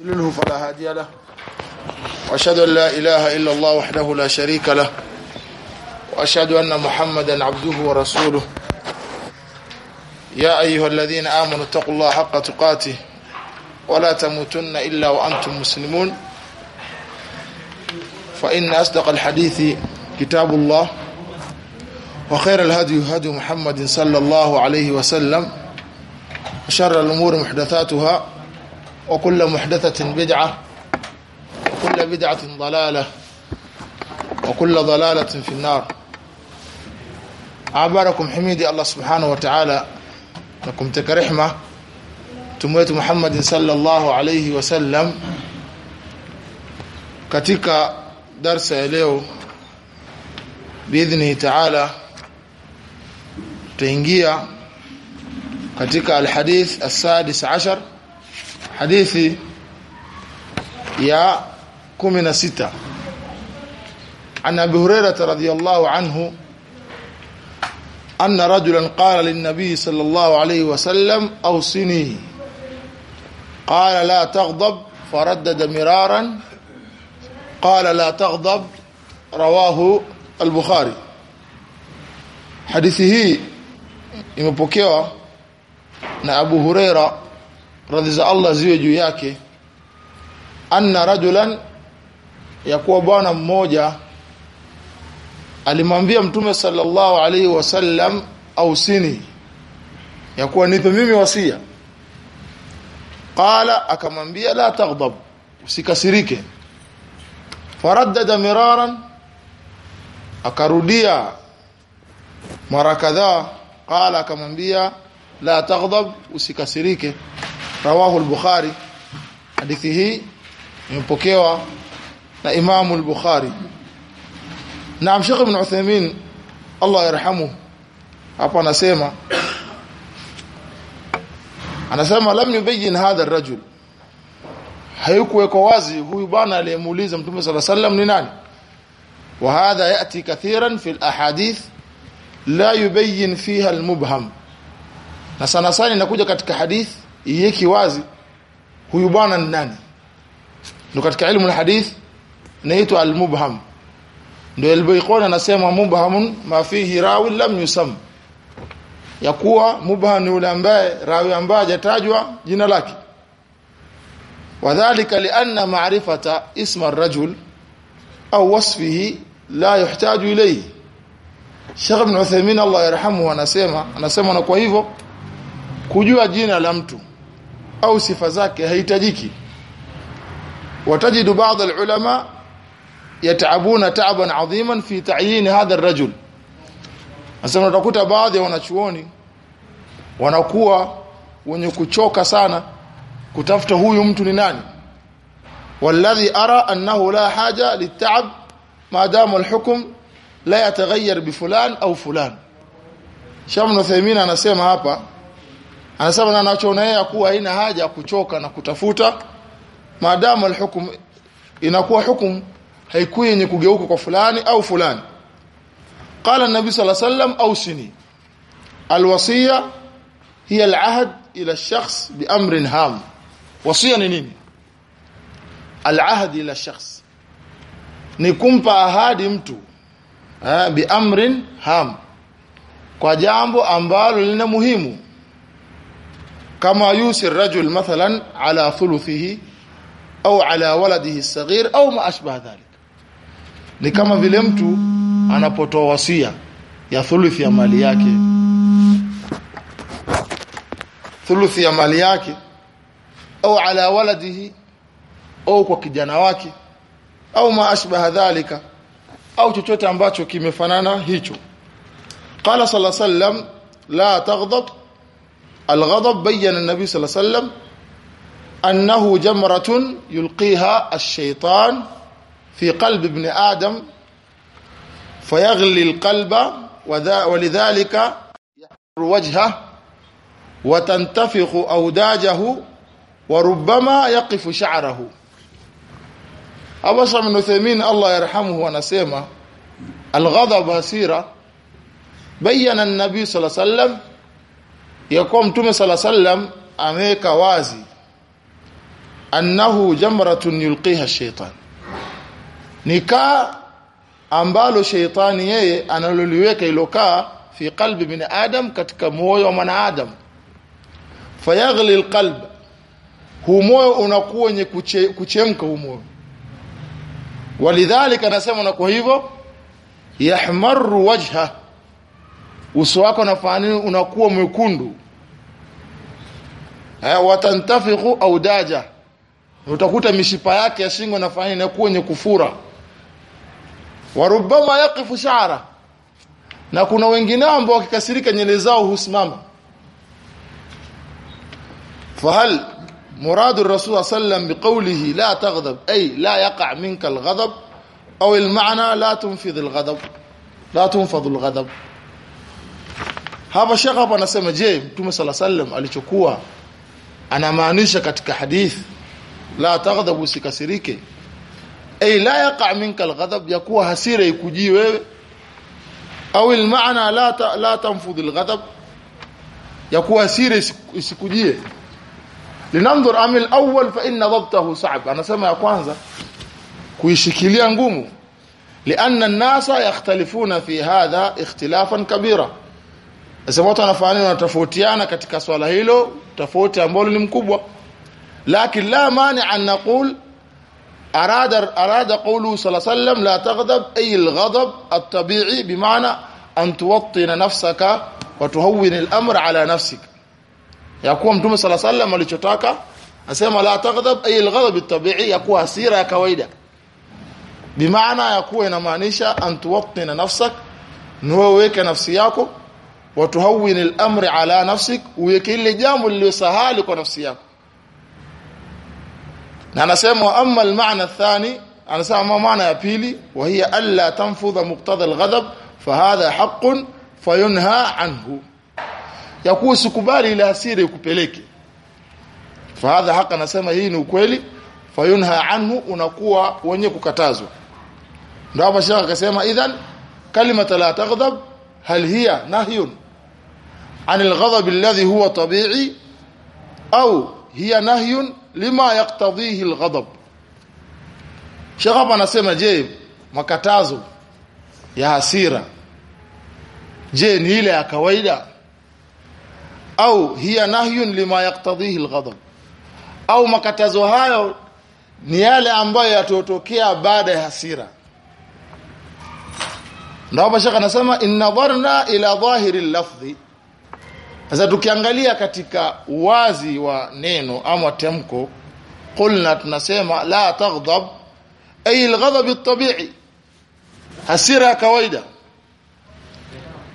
يضلله فلا هادي له واشهد ان لا اله الا الله وحده لا شريك له واشهد ان محمدا عبده ورسوله يا ايها الذين امنوا اتقوا الله حق تقاته ولا تموتن الا وانتم مسلمون فان اصدق الحديث كتاب الله وخير الهدي هدي محمد صلى الله عليه وسلم وشر الامور محدثاتها وكل محدثة بدعة وكل بدعة ضلالة وكل ضلالة في النار. عباركم حميدي الله سبحانه وتعالى. لكم تكرحمة تمويت محمد صلى الله عليه وسلم. darsa ya leo biidhnihi taala tutaingia katika alhadith السادس عشر. Hadithi ya 16 عن ابي هريره رضي الله عنه ان رجلا قال للنبي صلى الله عليه وسلم اوصني قال لا تغضب فردد مرارا قال لا تغضب رواه البخاري hii imepokewa na Abu Huraira radhi za Allah ziwe juu yake. Anna rajulan ya kuwa bwana mmoja alimwambia mtume sallallahu alaihi wasallam ausini. Ya kuwa nipe mimi wasia. Qala akamwambia la taghdab usikasirike. Faraddada miraran akarudia mara kadhaa. Qala akamwambia la taghdab usikasirike rawahu al-bukhari. Hadithi hii imepokewa na Imam al-Bukhari. Na Sheikh Ibn Uthaymeen Allah yarhamu hapa anasema anasema lam yubayyin hadha ar-rajul. Haikuwekwa wazi huyu bwana aliyemuuliza mtume sala sallam ni nani. Wa hadha yati kathiran fi al-ahadith la yubayyin fiha al-mubham. Na sana sana inakuja katika hadithi iweki wazi huyu bwana ni nani? Ndio katika ilmu alhadith inaitwa almubham. Ndio al-bayqoni anasema mubhamun ma fihi rawi lam yusam. Ya kuwa mubham ni yule ambaye rawi ambaye hajatajwa jina lake. Wadhālika li'anna ma'rifata isma ar-rajul au wasfihi la yuhtaju ilayhi. Sheikh Ibn Uthaymeen Allah yarhamuhu anasema anasema na kwa hivyo kujua jina la mtu au sifa zake haitajiki watajidu baadhi ulama yataabuna taaban adhiman fi ta'yin hadha ar-rajul asema utakuta baadhi ya wanachuoni wanakuwa wenye kuchoka sana kutafuta huyu mtu ni nani والذي ارى انه لا حاجه للتعب ما دام الحكم لا يتغير بفلان او فلان Shamnu Thaymina anasema hapa anasema na anachoona yeye kuwa haina haja ya kuchoka na kutafuta maadamu alhukum inakuwa hukum haikui yenye kugeuka kwa fulani au fulani. Qala an-nabi sallallahu alayhi wasallam awsini. Alwasiya hiya alahd ila ash-shakhs bi amrin ham wasiya ni nini? Alahd ila ash-shakhs. Ni kumpa ahadi mtu ha, bi amrin ham kwa jambo ambalo lina muhimu kama yusi rajul mathalan ala thuluthihi au ala waladihi saghir au ma ashbaha dhalik ni kama vile mtu anapotoa wasia ya thuluthi ya mali yake thuluthi ya mali yake au ala waladihi au kwa kijana wake au ma ashbaha dhalika au chochote ambacho kimefanana hicho qala sallallahu alaihi wasallam la taghdab الغضب بين النبي صلى الله عليه وسلم أنه جمرة يلقيها الشيطان في قلب ابن آدم فيغلي القلب ولذلك يحر وجهه وتنتفخ أوداجه وربما يقف شعره. أبصر من ثمين الله يرحمه ونسيمه. الغضب هسيرة بين النبي صلى الله عليه وسلم ya kuwa mtume sala sallam ameweka wazi annahu jamratun yulqiha shaytan. Nikaa ambalo sheitani yeye analoliweka ilokaa fi qalbi bin adam katika moyo wa mwanadamu fayaghli alqalb hu moyo unakuwa wenye kuche, kuchemka hu moyo. Walidhalika anasema na kwa hivyo yahmaru wajha uso wako nafani unakuwa mwekundu eh watantafiqu audaja utakuta mishipa yake ya shingo nafani inakuwa yenye kufura warubama yaqifu sha'ra na kuna wengine ambao wakikasirika nyele zao husimama fahal مراد الرسول صلى الله عليه وسلم بقوله لا تغضب أي لا يقع منك الغضب أو المعنى لا تنفذ الغضب لا تنفذ الغضب hapa shekha hapa anasema je mtume sala sallam alichokuwa anamaanisha katika hadith la taghdhabu usikasirike? Ay la yaqa minka alghadab yakuwa hasira ikujii wewe. Au almaana la ta, la tanfudh alghadab yakuwa hasira isikujie. Linanzur amil awwal fa inna dhabtahu sa'b anasema ya kwanza kuishikilia ngumu. Lianna an-nasa yakhtalifuna fi hadha ikhtilafan kabira sasa watu wanafanana wanatofautiana katika swala hilo tofauti ambalo ni mkubwa. Lakini la mani an naqul arada arada qawlu sallallahu la taghdab ay alghadab at-tabi'i bimaana an tuwattina nafsaka wa tuhawwin al-amra ala nafsika ya mtume sallallahu alayhi wasallam alichotaka asema la taghdab ay alghadab at-tabi'i hasira ya kawaida. Bimaana ya inamaanisha an tuwattina nafsak niweweke nafsi yako wa tuhawwin al-amri ala nafsik uweke ile jambo lililosahali kwa nafsi yako na anasema amma al-ma'na athani anasema maana ya pili wa hiya alla tanfudha muqtada al-ghadab fahadha haqqun fayunha anhu yakuwa sikubali ile hasira ikupeleke fahadha haq anasema hii ni ukweli fayunha anhu unakuwa wenye kukatazwa ndio hapa shaka akasema idhan kalimata la taghdab hal hiya nahyun عن الغضب الذي هو طبيعي أو هي نهي لما يقتضيه الغضب. شغب أنا سيما جيب مكتازو يا سيرة. جين هيلة يا كويدة. أو هي نهي لما يقتضيه الغضب. أو مكتازو هايو نيالي أمبايا توتوكيا بعد يا سيرة. ndaba shaka anasema إن نظرنا إلى ظاهر اللفظي sasa tukiangalia katika uwazi wa neno ama tamko qulna tunasema la taghdab ay alghadab at-tabi'i. Hasira kawaida.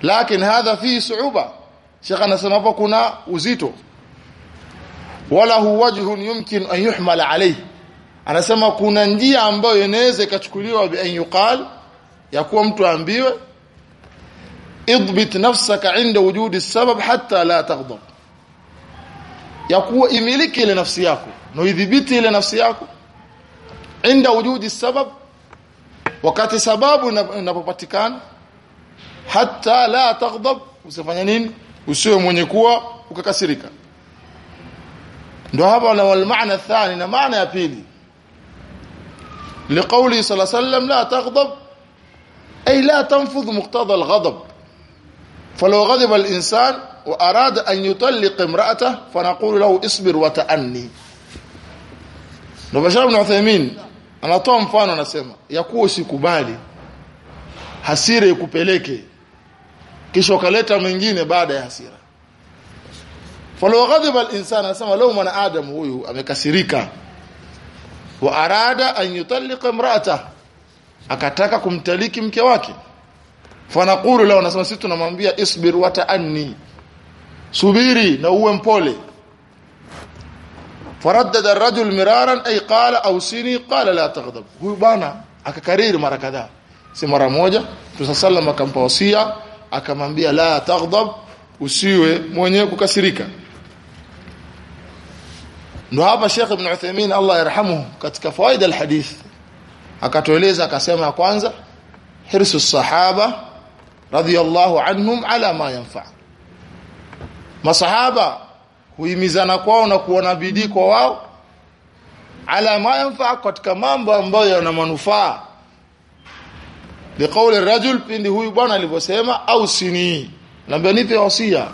Lakini hadha fi su'uba. Shekha anasema hapo kuna uzito. Wala hu wajhun yumkin an yuhmal alayhi. Anasema kuna njia ambayo inaweza ikachukuliwa bi an yuqal ya kuwa mtu aambiwe اضبط نفسك عند وجود السبب حتى لا تغضب. يقوى املك لنفسك نذبت لنفسك عند وجود السبب. وكاتي سبب نبطكان حتى لا تغضب. وسفنانين وسوء من يقوى وككسرك. ده هذا المعنى الثاني. معنى يبيلي لقوله صلى الله عليه وسلم لا تغضب. أي لا تنفذ مقتضى الغضب. فلو غضب الإنسان وأراد أن يطلق امرأته فنقول له اصبر وتأني Ndio Ibn Uthaymeen anatoa mfano anasema yakuwa usikubali hasira ikupeleke kisha ukaleta mwingine baada ya hasira Falaw ghadiba al-insan anasema leo mwanadamu huyu amekasirika wa arada an yutalliqa imra'ata akataka kumtaliki mke wake fanaqulu lao nasema sisi tunamwambia isbir wa ta'anni subiri na uwe mpole. Faraddada ar-rajul miraran ay qala awsini qala la taghdab. Huyu bana akakariri mara kadhaa. Si mara moja tusallam akampa wasia akamwambia la taghdab usiwe mwenye kukasirika. Ndo hapa Sheikh Ibn Uthaymeen Allah yarhamuhu katika faida alhadith akatueleza akasema kwanza hirsu sahaba radhiallahu anhum ala ma yanfa masahaba huimizana kwao na kuona bidii kwa wao ala ma yanfa katika mambo ambayo yana manufaa. Biqauli rajul pindi huyu bwana alivyosema au sini. Naambia nipe wasia.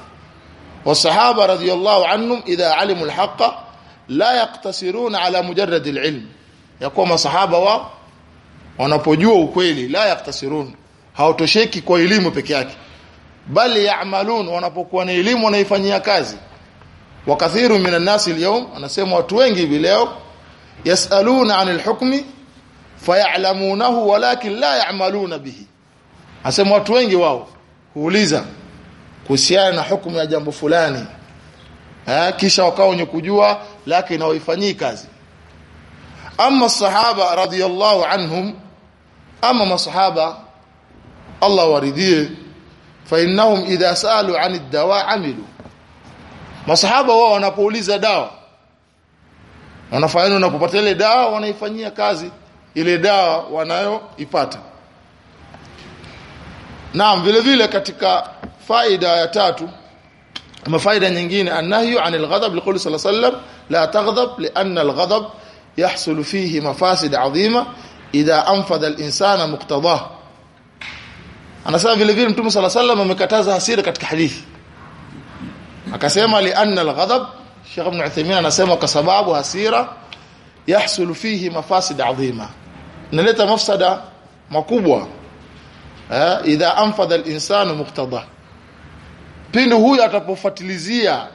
Wasahaba radhiallahu anhum idha alimu alhaqa la yaqtasiruna ala mujarrad alilm. Yakuwa masahaba wao wanapojua ukweli la yaqtasiruna hawatosheki kwa elimu peke yake. Bali yaamalun wanapokuwa na elimu wanaifanyia kazi. Wa kathiru minan nasi alyawm anasema watu wengi hivi leo yasaluna anil hukmi fayalamunahu walakin la yaamaluna bihi. Anasema watu wengi wao huuliza kuhusiana na hukumu ya jambo fulani. Ha, kisha wakao wenye kujua lakini hawaifanyii kazi. Amma sahaba radiyallahu anhum ama masahaba Allah waridhie. Fa innahum idha salu an ad-dawa amilu. Masahaba wao wanapouliza dawa wanafanya wanapopata ile dawa wanaifanyia kazi. Ile dawa wanayoipata. Naam vile vile katika faida ya tatu ama faida nyingine annahyu anil ghadab liqul sallallahu la taghdab lianna alghadab yahsul fihi mafasid adhima idha anfadha al-insana muqtadah anasema vile vile mtume alayhi wasallam amekataza hasira katika hadithi. Akasema lianna alghadab Sheikh Ibn Uthaymeen anasema kwa sababu hasira yahsul fihi mafasid adhima. Inaleta mafsada makubwa. Eh idha anfadha al-insanu muqtada. Pindi huyu atapofuatilizia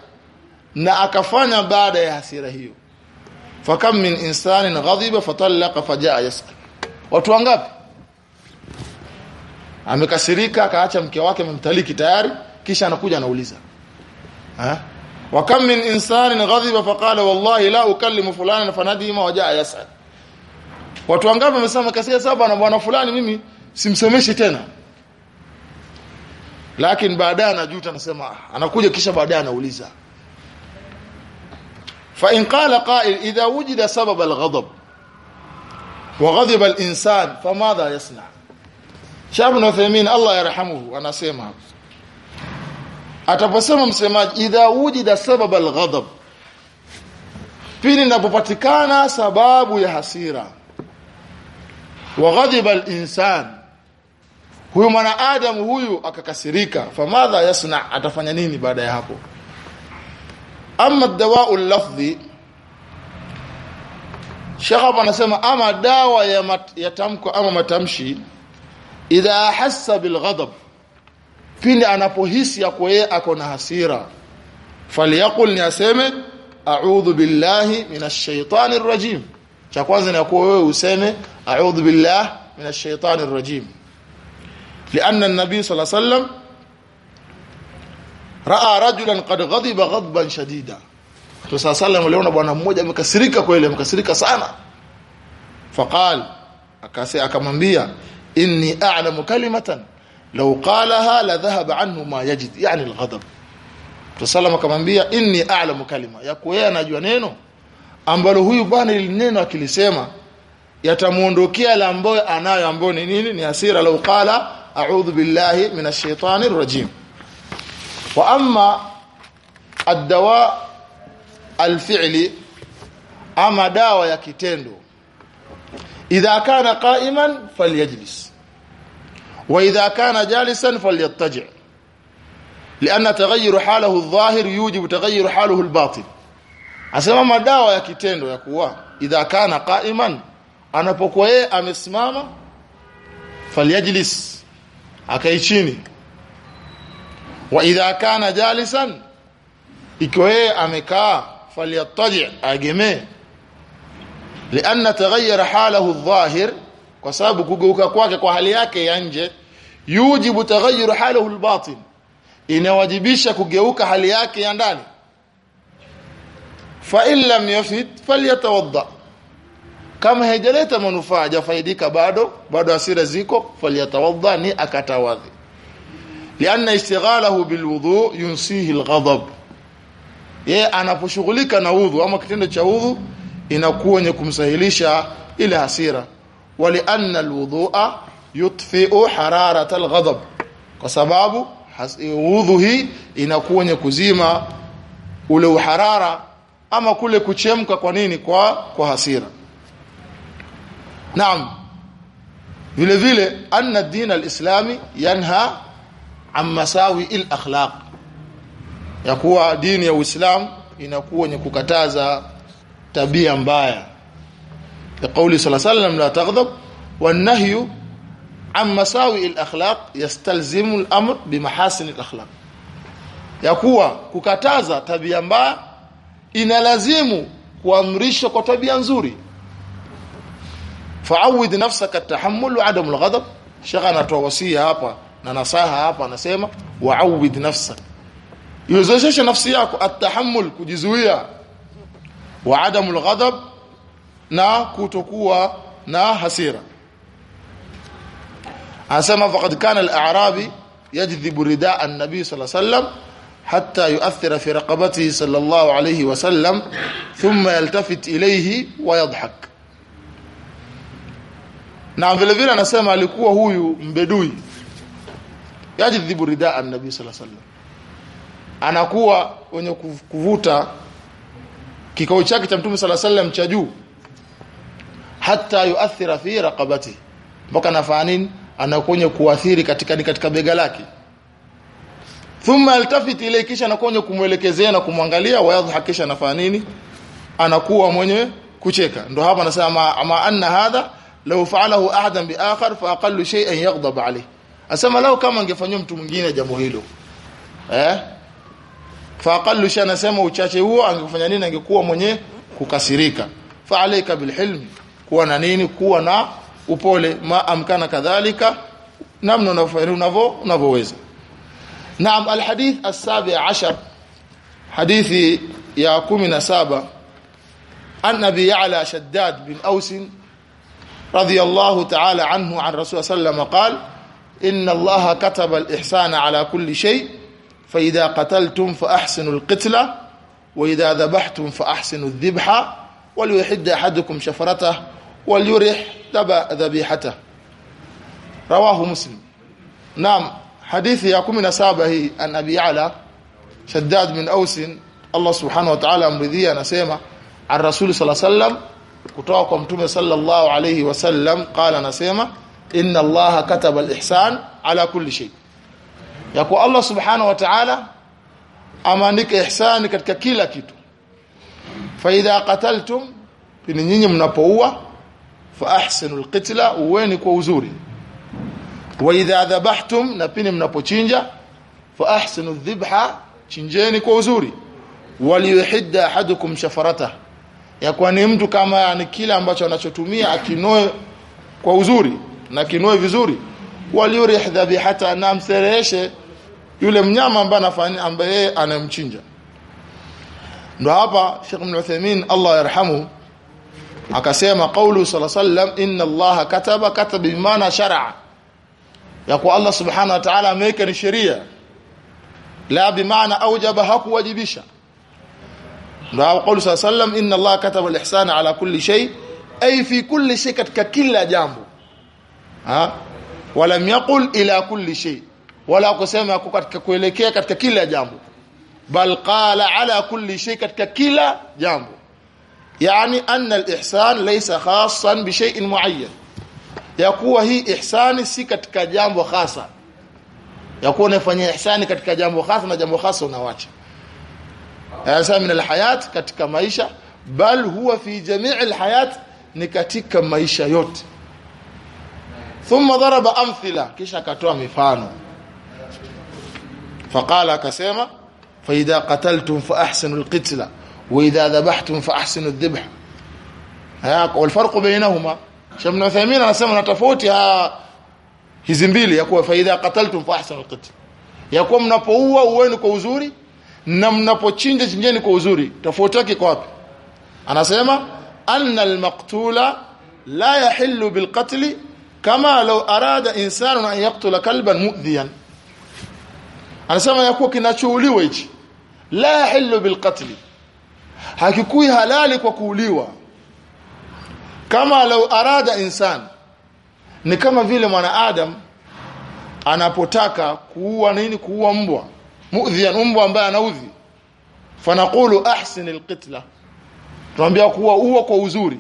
na akafanya baada ya hasira hiyo. Fakam min insanin ghadiba fatallaqa fajaa yasal watu wangapi amekasirika akaacha mke wake amemtaliki tayari kisha anakuja anauliza ha wa kam min insanin ghadiba faqala wallahi la ukallimu fulana fanadima wajaa yasal watu wangapi wamesema kasia saba na bwana fulani mimi simsemeshi tena lakini baadaye anajuta anasema anakuja kisha baadaye anauliza fa in qala qa'il idha wujida sabab al-ghadab wa ghadiba al-insan famadha yasna Shabu Ibn Uthaymeen Allah yarhamuhu anasema ataposema msemaji idha wujida sabab alghadab. Pili inapopatikana sababu ya hasira. Wa ghadiba alinsan. Huyu adam huyu akakasirika. Famadha yasna atafanya nini baada ya hapo? Amma dawa'u lafdhi Shahab anasema ama dawa ya, mat, ya tamko ama matamshi idha hassa bil ghadab pindi anapohisi yako yeye ako na hasira falyakul ni aseme a'udhu billahi minash shaitani rajim cha kwanza ni kwa wewe useme a'udhu billahi minash shaitani rajim لأن النبي صلى الله عليه وسلم رأى رجلا قد غضب غضبا شديدا صلى الله عليه وسلم aliona bwana mmoja amekasirika kweli amekasirika sana فقال akase akamwambia inni a'lamu kalimatan law qalaha la dhahaba anhu ma yajid. Yani alghadab. Tusallama akamwambia inni a'lamu kalima. Ya yeye anajua neno ambalo huyu bwana neno akilisema yatamuondokea la ambayo anayo ambayo ni nini? Ni hasira. Law qala a'udhu billahi minash shaitani rajim wa amma ad-dawa al-fi'li ama dawa ya kitendo idha kana qa'iman falyajlis wa idha kana jalisan falyattaji' لأن تغير حاله الظاهر يوجب تغير حاله الباطن asema madawa ya kitendo ya kuwa idha kana qa'iman anapokuwa yeye amesimama falyajlis akai chini wa idha kana jalisan ikiwa yeye amekaa falyattaji agemee lianna taghayyara halahu adh-dhahir kwa sababu kwake kwa hali yake ya nje yujibu taghayyur halahu al-batin inawajibisha kugeuka hali yake ya ndani. Fa in lam yafid falyatawadda. Kama haijaleta manufaa hajafaidika bado bado asira ziko falyatawadda ni akatawadhi. Lianna istighalahu bilwudu yunsihi alghadab. Yeye anaposhughulika na udhu ama kitendo cha udhu inakuwa yenye kumsahilisha ile hasira. Walianna alwudhu'a yutfi'u hararata alghadab. Kwa sababu udhu hii inakuwa yenye kuzima ule uharara ama kule kuchemka kwa nini? Kwa kwa hasira. Naam. Vile vile anna din alislami yanha an masawi al-akhlaq ya kuwa dini ya Uislamu inakuwa ni kukataza tabia mbaya. Ya kauli sallallahu alayhi wasallam la taghdab wan nahyu an masawi al-akhlaq yastalzimu al-amr bimahasin al-akhlaq ya kuwa kukataza tabia mbaya inalazimu kuamrisha kwa tabia nzuri. Fa'awid nafsaka at-tahammul wa 'adam al-ghadab shaka anatoa hapa na nasaha hapa anasema wa'awid nafsaka. Iwezeshe nafsi yako at-tahammul kujizuia wa 'adam al-ghadab na kutokuwa na hasira anasema faqad kana al-a'rabi yajdhibu ridaa an-nabi sallallahu alayhi wasallam حتى يؤثر في رقبته صلى الله عليه وسلم ثم يلتفت إليه ويضحك na vile vile anasema alikuwa huyu mbedui yajidhibu ridaa an-nabi sallallahu alaihi wasallam anakuwa wenye kuvuta kikao chake cha mtume sala sallam cha juu hata yuathira fi raqabati mpaka nafaa nini? Anakuwa kuathiri katika katika bega lake. Thumma altafit ile kisha anakuwa kumwelekezea na kumwangalia wayadhhakisha anafanya nini? Anakuwa mwenye kucheka. Ndo hapa anasema ama anna hadha law fa'alahu ahadan bi akhar fa aqallu shay'an yaghdab alayh asema lao kama angefanywa mtu mwingine jambo hilo. Eh fa aqallu shay anasema uchache huo angefanya nini? Angekuwa mwenye kukasirika. Fa alayka bilhilm kuwa na nini? Kuwa na upole. Ma amkana kadhalika namna unafanya unavo unavoweza naam alhadith asabi ashar hadithi ya 17 an abi ya'la shaddad bin aus radiyallahu ta'ala anhu an rasul sallallahu alaihi wasallam qala inna allaha kataba alihsana ala kulli shay' فإذا قتلتم فأحسنوا القتلة وإذا ذبحتم فأحسنوا الذبحة وليحد أحدكم شفرته وليرح ذبيحته. رواه مسلم. نعم حديث يقوم نسابه أن أبي على شداد من أوس. الله سبحانه وتعالى أمرذي أن سيما عن رسول صلى الله عليه وسلم كتوكم تومي صلى الله عليه وسلم قال نسيمة إن الله كتب الإحسان على كل شيء. Ya kwa Allah subhanahu wa ta'ala amaandika ihsani katika kila kitu. Fa idha qataltum pini nyinyi mnapoua fa ahsinu alqitla uweni kwa uzuri. Wa idha dhabhtum na pini mnapochinja fa ahsinu dhibha chinjeni kwa uzuri. Waliyuhidda ahadukum shafarata ya kwa ni mtu kama ni kile ambacho anachotumia akinoe kwa uzuri na kinoe vizuri. Waliyurih dhabihata na msereheshe yule mnyama ambaye anafanya ambaye anamchinja ndo hapa Sheikh Ibn Uthaymeen Allah yarhamu akasema qaulu sallallahu alayhi wasallam inna Allah kataba kataba bimaana shar'a ya kwa Allah subhanahu wa ta'ala ameweka ni sheria la bimaana aujaba hakuwajibisha ndio qaulu sallam inna Allah kataba al-ihsana ala kulli shay ay fi kulli shay katika kila jambo ha walam yaqul ila kulli shay wala kusema katika kuelekea katika kila jambo. Bal qala ala kulli shay katika kila jambo. Yani anna al-ihsan laysa khassan bi shay'in muayyan ya kuwa hii ihsani si katika jambo hasa ya kuwa unafanya ihsani katika jambo hasa na jambo hasa unawacha. Hasa min alhayat katika maisha. Bal huwa fi jami' alhayat ni katika maisha yote. Thumma daraba amthila. Kisha akatoa mifano فقال كسيما فإذا قتلتم فأحسنوا القتلة وإذا ذبحتم فأحسنوا الذبح. والفرق بينهما. شبن أنا نسمى نتفوتي يا هزنبيلي يقول فإذا قتلتم فأحسنوا القتلة يقول منفوه وين كوزوري نم نمنفو تشينج جنجين كوزوري تفوتكي كواب أنا سيما أن المقتول لا يحل بالقتل كما لو أراد إنسان أن يقتل كلبا مؤذيا anasema yakuwa kinachouliwa hichi la yahillu bilqatl hakikui halali kwa kuuliwa. Kama lau arada insan ni kama vile mwanadamu anapotaka kuua nini? Kuua mbwa. Muudhian mbwa ambaye anaudhi fanaqulu ahsin alqitla tunaambia kuwa uwa kwa uzuri.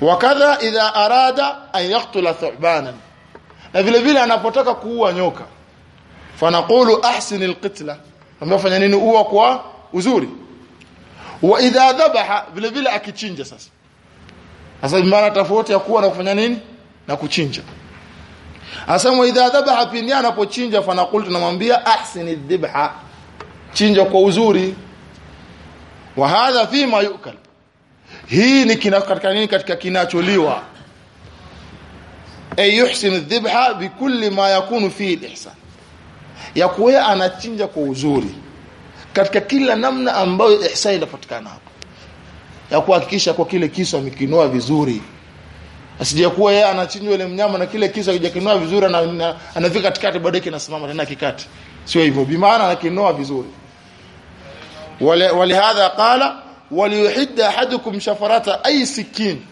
Wakadha idha arada an yaqtula thu'banan na vile vile anapotaka kuua nyoka fanaqulu ahsin alqitla. Amefanya fanya nini? Uwa kwa uzuri. Wa idha dhabaha vile vile akichinja sasa. Sasa maana tofauti ya kuwa na kufanya nini? Na kuchinja. Asema idha dhabaha pindi anapochinja fanaqulu tunamwambia ahsin aldhibha. Chinja kwa uzuri. Wa hadha fima yukal. Hii ni kina katika nini? Katika kinacholiwa. Ay yuhsin aldhibha bikulli ma yakunu fi alihsan ya kuwa anachinja kwa uzuri katika kila namna ambayo ihsan inapatikana hapo ya kuhakikisha kwa kile kisu amekinoa vizuri asije kuwa yeye anachinjwa ile mnyama na kile kisu hakijakinoa vizuri na anafika katikati baadaye kinasimama tena kikati sio hivyo bi maana anakinoa vizuri ولهذا قال وليحد احدكم شفرات اي سكين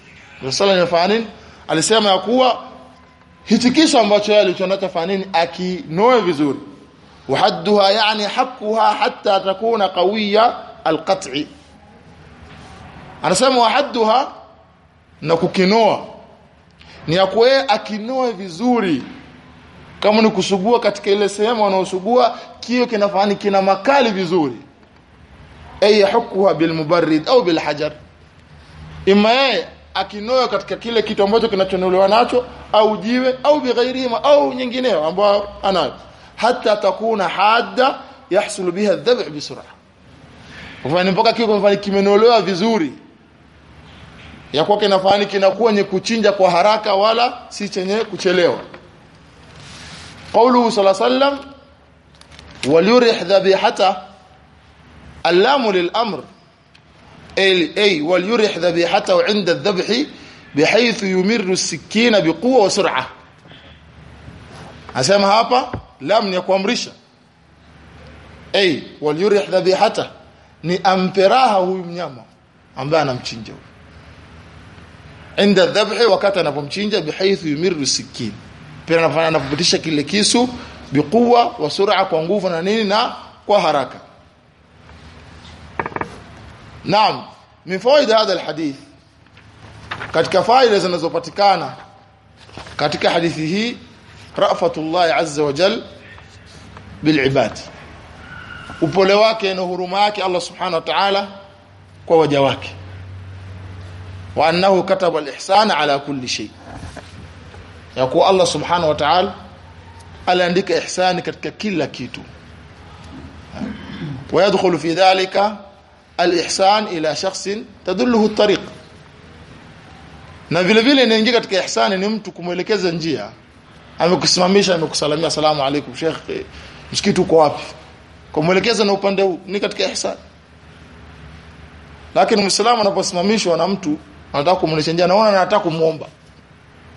Rasul anafahanin alisema ya kuwa hichi kisu ambacho yeye alichonacha fanini akinoe vizuri وحدها يعني حقها حتى تكون قوية القطع anasema وحدها na kukinoa ni ya kuwa akinoe vizuri kama ni kusugua katika ile sehemu wanaosugua kio kinafani kina makali vizuri ay yahkuha bilmubarrid au bilhajar imma yeye akinoa katika kile kitu ambacho kinachonolewa nacho au jiwe au bighairihima au nyingineo ambayo anayo hata takuna hadda yahsul biha adh-dhabh bisur'a kufanya mpaka kiko mfano kimenolewa vizuri ya kwa kinafani kinakuwa nye kuchinja kwa haraka wala si chenye kuchelewa qawluhu sallallahu alayhi wasallam waliyurih dhabihata اللام للأمر أي, أي وليرح ذبيحته عند الذبح بحيث يمر السكين بقوة وسرعة أسمى lam ni kuamrisha. Ay waliyurih dhabihata ni amperaha huyu mnyama ambaye anamchinja inda dhabhi wakati anapomchinja bihaythu yumiru sikin pia anafanya anapopitisha kile kisu bikuwa wa sur'a kwa nguvu na nini na kwa haraka. Naam min faida hadha alhadith katika faida zinazopatikana katika hadithi hii رأفة الله عز وجل بالعباد. وبولواك نهرماك الله سبحانه وتعالى ووجواك وأنه كتب الإحسان على كل شيء. يقول الله سبحانه وتعالى ألا عندك إحسانك ككل كيتو. ويدخل في ذلك الإحسان إلى شخص تدله الطريق. نبيل بيل إن إحسان نمتكم ولكذا نجيها amekusimamisha amekusalamia. Salamu alaykum sheikh. Msikiti uko wapi? Kumwelekeza na upande huu ni katika ihsan. Lakini muislamu anaposimamishwa na mtu anataka kumwonyesha njia naona anataka kumuomba.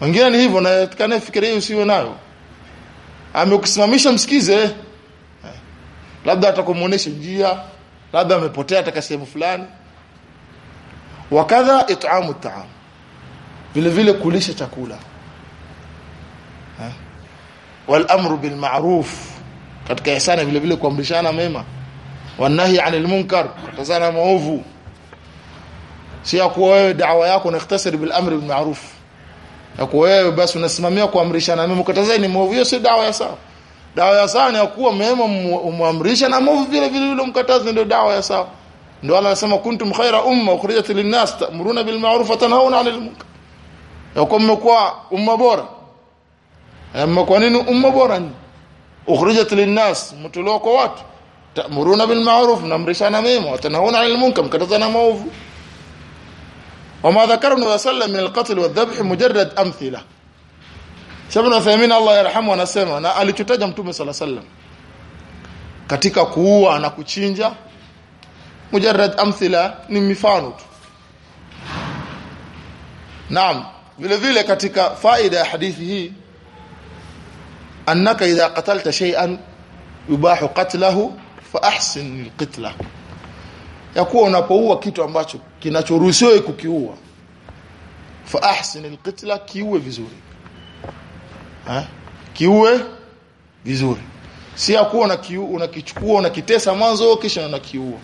Wengine ni hivyo na tukane fikira hiyo usiwe nayo. Amekusimamisha msikize. Labda atakumuonesha njia labda amepotea ataka sehemu fulani. Wakadha it'amu ta'am. Vile vile kulisha chakula wal amru bil ma'ruf katika ihsana vile vile kuamrishana mema wanahi 'anil munkar katazana maovu. Si kuwa wewe da'wa yako unakhtasir bil amri bil ma'ruf. Ya kuwa wewe basi unasimamia kuamrishana mema katazani maovu hiyo si dawa ya sawa. Dawa ya sawa ni ya kuwa mema umwamrisha na maovu vile vile vile umkataze ndio dawa ya sawa. Ndio Allah anasema kuntum khaira umma ukhrijat lin-nas ta'muruna bil ma'ruf wa tanhauna 'anil munkar. Yakuwa mmekuwa umma bora amma kwa nini umma bora ni ukhrijat lin-nas mtuloa kwa watu ta'muruna bil ma'ruf namrishana mema wa tanhauna 'anil munkar mkatazana maovu وما ذكر النبي صلى الله عليه وسلم من القتل والذبح مجرد امثله Ibn Uthaymeen Allah yarhamu anasema na alichotaja Mtume sala sallam katika kuua na kuchinja mujarrad amthila ni mifano tu Naam vile vile katika faida ya hadithi hii annaka idha qatalta shay'an yubahu qatlahu fa ahsin alqitla. Yakuwa unapoua kitu ambacho kinachoruhusiwa kukiua fa ahsin alqitla kiue vizuri. Ha? kiue vizuri. Si akuwa unakichukua unakitesa mwanzo kisha unakiua.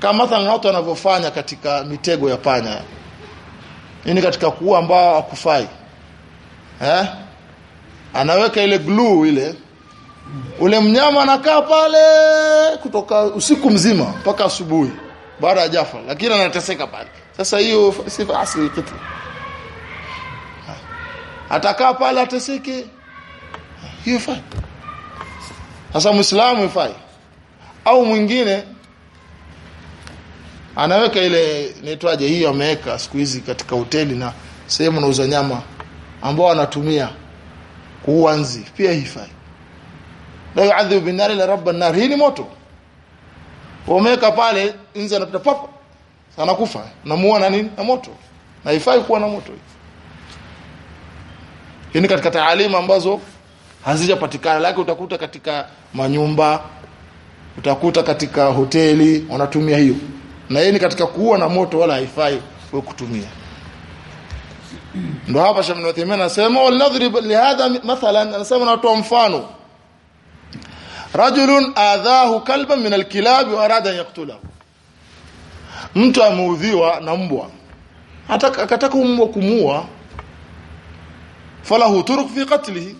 Kama mathalan watu wanavyofanya katika mitego ya panya. Ini katika kuua ambao hakufai eh anaweka ile glue ile. Ule mnyama anakaa pale kutoka usiku mzima mpaka asubuhi baada ya jafa lakini anateseka pale. Sasa hiyo sifa asili kitu. Atakaa pale ateseke. Hiyo fai sasa muislamu ifai. Au mwingine anaweka ile inaitwaje hiyo ameweka siku hizi katika hoteli na sehemu nauza nyama ambao anatumia kuua nzi pia hifai la yu'adhibu binari la ila rabb an-nar. Hii ni moto. Umeweka pale nje anapita papa anakufa. Namuua na nini? Na moto. Na hifai kuwa na moto hii. Ni katika taalimu ambazo hazijapatikana. Lakini utakuta katika manyumba utakuta katika hoteli wanatumia hiyo. Na yeye ni katika kuua na moto wala haifai kutumia ndo hapa Sheikh Ibn anasema walnadhrib lihadha mathalan anasema natoa mfano rajulun adhahu kalban min alkilab wa arada yaqtulahu mtu ameudhiwa na mbwa ataka akataka mbwa kumua falahu turuk fi qatlihi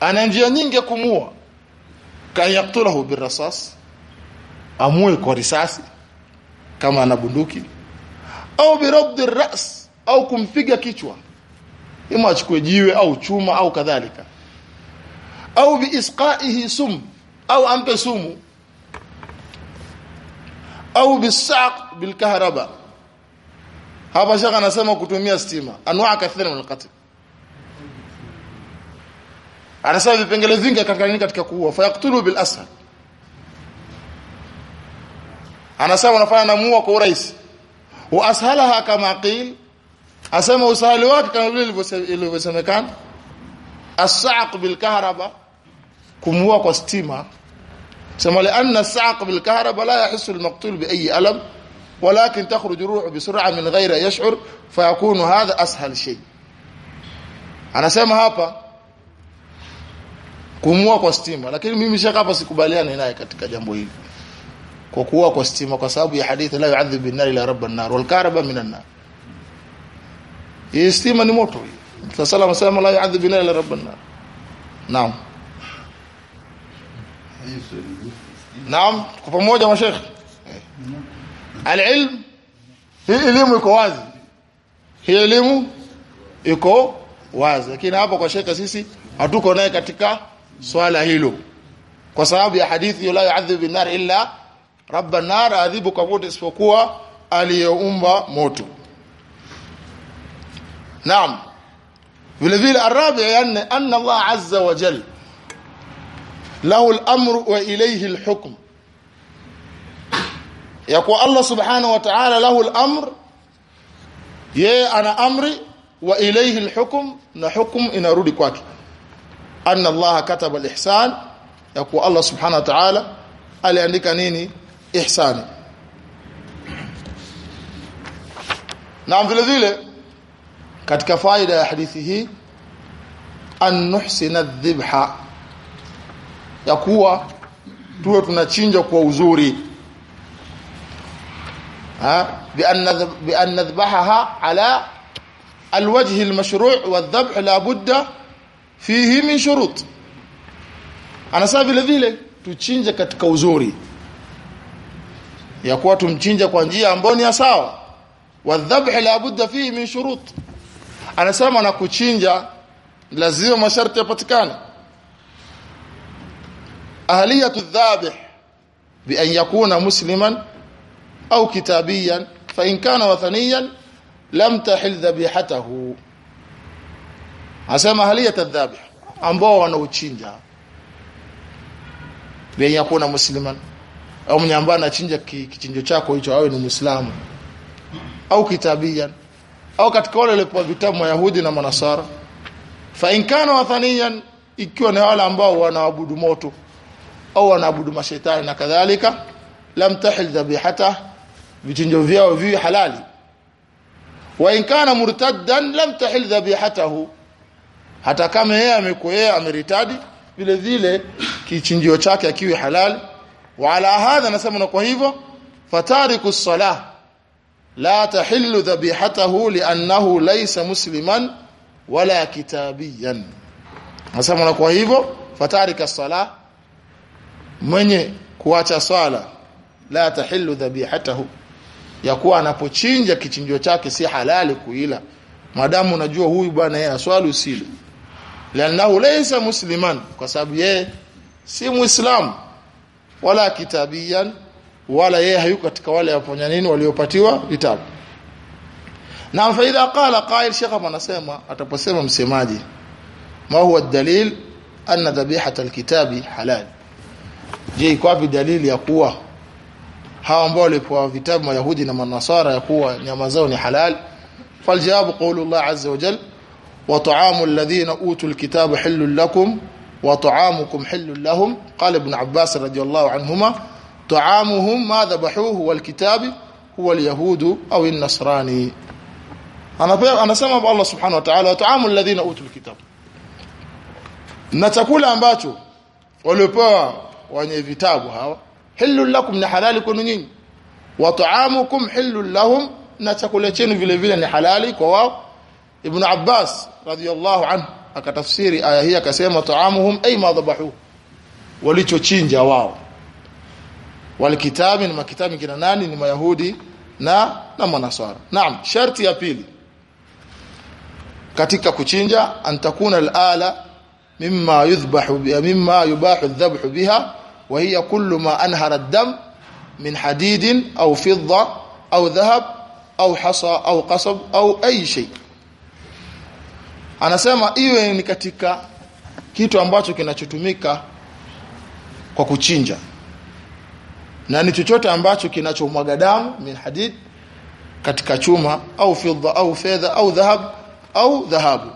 ana njia nyingi kumua kan yaktulahu birasas amue kwa risasi kama ana bunduki au birabdi ras au kumpiga kichwa. Ima achukue jiwe au chuma au kadhalika. Au biisqaihi sum au ampe sumu. Au bisaq bilkahraba hapa shaka anasema kutumia stima. Anwaa kathira min alqatl. Anasema vipengele vingi katika katika kuua. Fayaktulu bil ashal anasema unafanya namuua kwa urahisi. Wa ashalaha kama qil asema usahali wake kama vile ilivyosemekana as-sa'q bil kahraba kumua kwa stima sema li anna as-sa'q bil kahraba la yahissu al-maqtul bi ayi alam ولكن تخرج الروح بسرعة من غير يشعر فيكون هذا اسهل شيء anasema hapa kumua kwa stima lakini mimi shaka hapa sikubaliani naye katika jambo hili kwa kuua kwa stima kwa sababu ya hadithi la yu'adhib bin nar ila rabb an-nar wal karaba min an-nar hii stima ni moto sallallahu alayhi la yu'adhib bin ila rabbana naam. Naam kwa pamoja mashekhi alilm hii elimu iko wazi. Hii elimu iko wazi. Lakini hapo kwa shekha sisi hatuko naye katika swala hilo. Kwa sababu ya hadithi la yu'adhibu bin nar illa rabban nar adhibu kwa isipokuwa aliyeumba moto naam vile vile arabi yani anna Allah azza wa jalla lahu al-amru wa ilayhi al-hukm ya kuwa Allah subhanahu wa ta'ala lahu al-amr yeye ana amri wa ilayhi al-hukm na hukum inarudi kwake anna Allah kataba al-ihsan ya kuwa Allah subhanahu wa ta'ala aliandika nini ihsani na vile vile katika faida ya hadithi hii an nuhsina dhibha ya kuwa tuwe tunachinja kwa uzuri. Ha? Bi an nadhbahaha ala alwajhi almashru' wadhbh la budda fihi min shurut. Anasema vile vile tuchinje katika uzuri. Ya kuwa tumchinje kwa njia ambayo ni sawa. Wadhbh la budda fihi min shurut anasema na kuchinja lazima masharti yapatikane. Ahliyatu dhabih bi an yakuna musliman au kitabiyan fa in kana wathaniyan lam tahil dhabihatahu. Asema ahliyatu dhabih ambao wanauchinja. Bi an yakuna musliman au mnyamba anachinja kichinjo chako hicho awe ni muislamu au kitabiyan au katika wale waliopewa vitabu Wayahudi na Manasara. Fa in kana wathaniyan ikiwa ni wale ambao wanaabudu moto au wanaabudu mashetani na kadhalika lam tahil dhabihata vichinjo vyao vi halali. Wa in kana murtaddan lam tahil dhabihatahu hata kama yeye amekuwa ameritadi vile vile kichinjio chake akiwe halali. Wa ala hadha nasema na kwa hivyo fatariku salah la tahillu dhabihatahu li'annahu laysa musliman wala kitabiyan. Nasema na kwa hivyo fatarika sala mwenye kuacha swala la tahillu dhabihatahu ya kuwa anapochinja kichinjio chake si halali kuila. Madamu unajua huyu bwana yeye aswali usile liannahu laysa musliman kwa sababu yeye si muislam wala kitabiyan wala yeye hayuko katika wale wafanya nini waliopatiwa vitabu. Na faida qala qail shekha anasema ataposema msemaji ma huwa dalil anna dhabihata alkitabi halal? Je iko wapi dalili ya kuwa hawa ambao walipewa vitabu mayahudi na manasara ya kuwa nyama zao ni halal? Faljawabu qulu Allah azza wa jalla wa ta'amu alladhina utu kitaba halal lakum wa ta'amukum halal lahum. Qala ibn Abbas radiyallahu anhuma ta'amuhum ma dhabahuhu wal kitabi huwa alyahudu au an-nasrani anasema Allah subhanahu wa ta'ala wa ta'amu alladhina utul kitab na chakula ambacho waliopewa wenye vitabu hawa halal lakum ni halali kwenu nyinyi. Wa ta'amukum halal lahum na chakula chenu vile vile ni halali kwa wao. Ibn Abbas radiyallahu anhu akatafsiri aya hii akasema ta'amuhum ay ma dhabahu. Walichochinja wao walikitabi na makitabi kina nani? Ni mayahudi na na manasara naam sharti ya pili. Katika kuchinja antakuna alala mimma yudhbahu mimma yubahu adh-dhabhu biha wa hiya kullu ma anhara ad-dam min hadidin au fidda au dhahab au hasa au qasab au ay shay. Anasema iwe ni katika kitu ambacho kinachotumika kwa kuchinja na ni chochote ambacho kinachomwaga damu min hadid katika chuma au fidda au fedha au dhahab au dhahabu.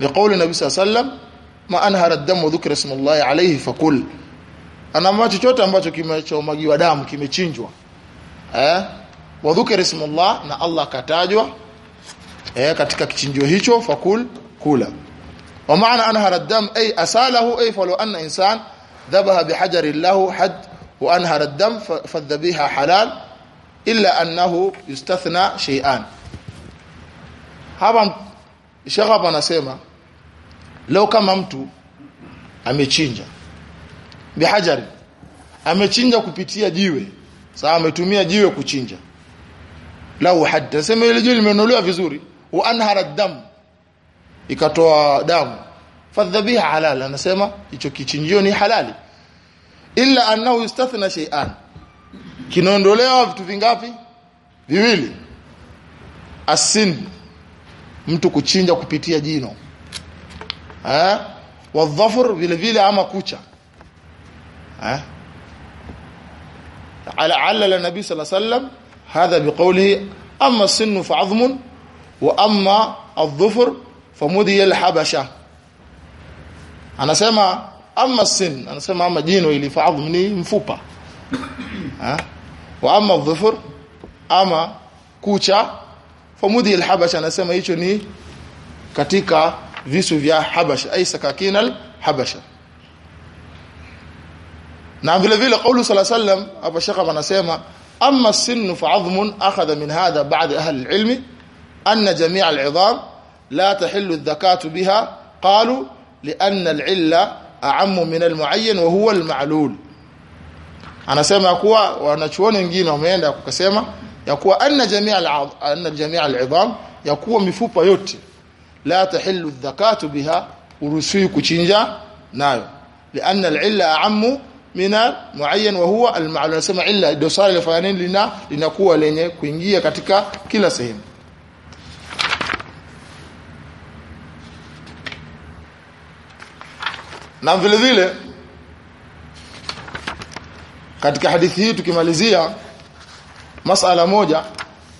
Liqauli nabi sallam ma anhara damu dhikra ismillahi alayhi fakul ana macho chochote ambacho kimechomagiwa damu kimechinjwa. Eh? Wa dhikra ismillah na Allah katajwa eh katika kichinjio hicho fakul kula. Wa maana anhara damu ay asalahu ay falu anna insan dhabaha bihajarin lahu hadd wa anhara ad-dam fadhabiha halal illa annahu yustathna shay'an hapa shagaba anasema leo kama mtu amechinja bihajari amechinja kupitia jiwe sawa ametumia jiwe kuchinja lau hadda sema ile jiwe limenolewa vizuri wa anhara dam ikatoa damu fadhabiha halal anasema hicho kichinjio ni halali illa annahu yustathna shay'an kinaondolewa vitu vingapi viwili asin mtu kuchinja kupitia jino eh wadhafur vile vile ama kucha eh على علل النبي صلى الله عليه وسلم هذا بقوله اما السن فعظم واما الظفر فمدي الحبشه anasema amma sin anasema ama jino ili fa'adhm ni mfupa ha wa amma dhufur ama kucha famudhi alhabasha anasema hicho ni katika visu vya habasha ay sakakinal habasha na vile vile kaulu alayhi wasallam hapa shaka anasema amma sinnu fa'adhmun akhadha min hadha ba'd ahli al-ilm anna jami' al-'idham la tahillu adh-dhakatu biha qalu lianna al-'illa a'ammu min al-mu'ayyan wa huwa al-ma'lul. Anasema kuwa wanachuoni wengine wameenda kukasema ya kuwa anna jami' anna jami' al-'idham ya kuwa mifupa yote la tahillu adh-dhakatu biha urusui kuchinja nayo. Lianna al-'illa a'ammu min almuayyan wa huwa almaalul anasema illa dosari lifanya lina linakuwa lenye kuingia katika kila sehemu na vile vile katika hadithi hii tukimalizia masala moja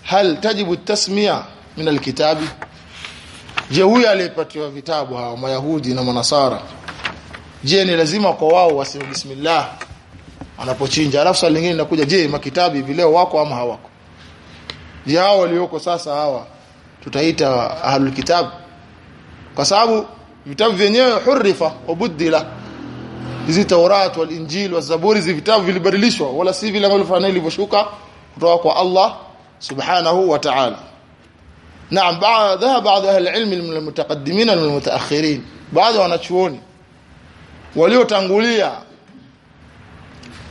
hal tajibu tasmiya min alkitabi? Je huyu aliyepatiwa vitabu hawa mayahudi na manasara je ni lazima kwa wao waseme bismillah anapochinja? Alafu swali lingine linakuja je makitabu hivi leo wako ama hawako? Je hao walioko sasa hawa tutaita ahlul kitab? Kwa sababu vitabu vyenyewe hurifa ubudila hizi Taurat wal Injil wa Zaburi hizi vitabu vilibadilishwa wala si vile ambavyo fana ilivyoshuka kutoka kwa Allah subhanahu wa ta'ala نعم بعض ذهب بعض اهل العلم من المتقدمين ومن المتاخرين بعض wanachuoni waliotangulia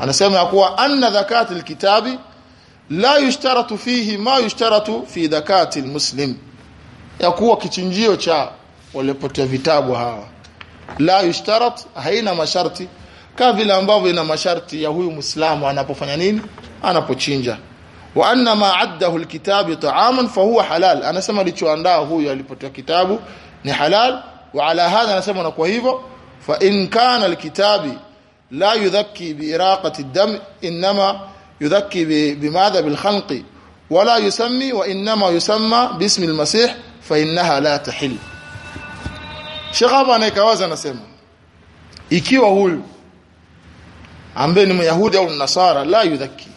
anasema ya kuwa anna zakati alkitabi la yushtaratu fihi ma yushtaratu fi zakati almuslim ya kuwa kichinjio cha walipotea vitabu hawa la yushtarat haina masharti kama vile ambavyo ina masharti ya huyu muislamu anapofanya nini anapochinja wa anna ma addahu alkitabu ta'aman fa huwa halal anasema alichoandaa huyu alipotea kitabu ni halal wa ala hadha anasema na kwa hivyo fa in kana alkitabi la yudhakki bi iraqati ad-dam inma yudhakki bimadha bil khanqi wa inma yusamma bismi al-masih fa innaha la tahil Sheikh hapa anaikawaza anasema ikiwa huyu ambaye ni Myahudi au Nasara la yudhaki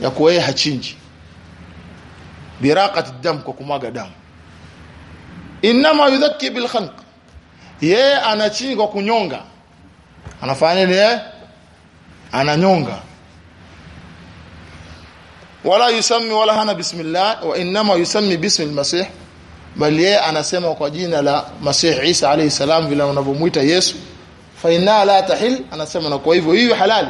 ya kuwa yeye hachinji. Biraqati dam kwa kumwaga damu. Inma yudhaki bil khanq. Yeye anachinja kwa kunyonga. Anafanya nini ananyonga. Wala yusammi wala hana bismillah wa inma yusammi bismi al-masih bali yeye anasema kwa jina la Masih Isa alayhi salam vile unavomuita Yesu. Fa inna la tahil anasema na kwa hivyo hiyo halali.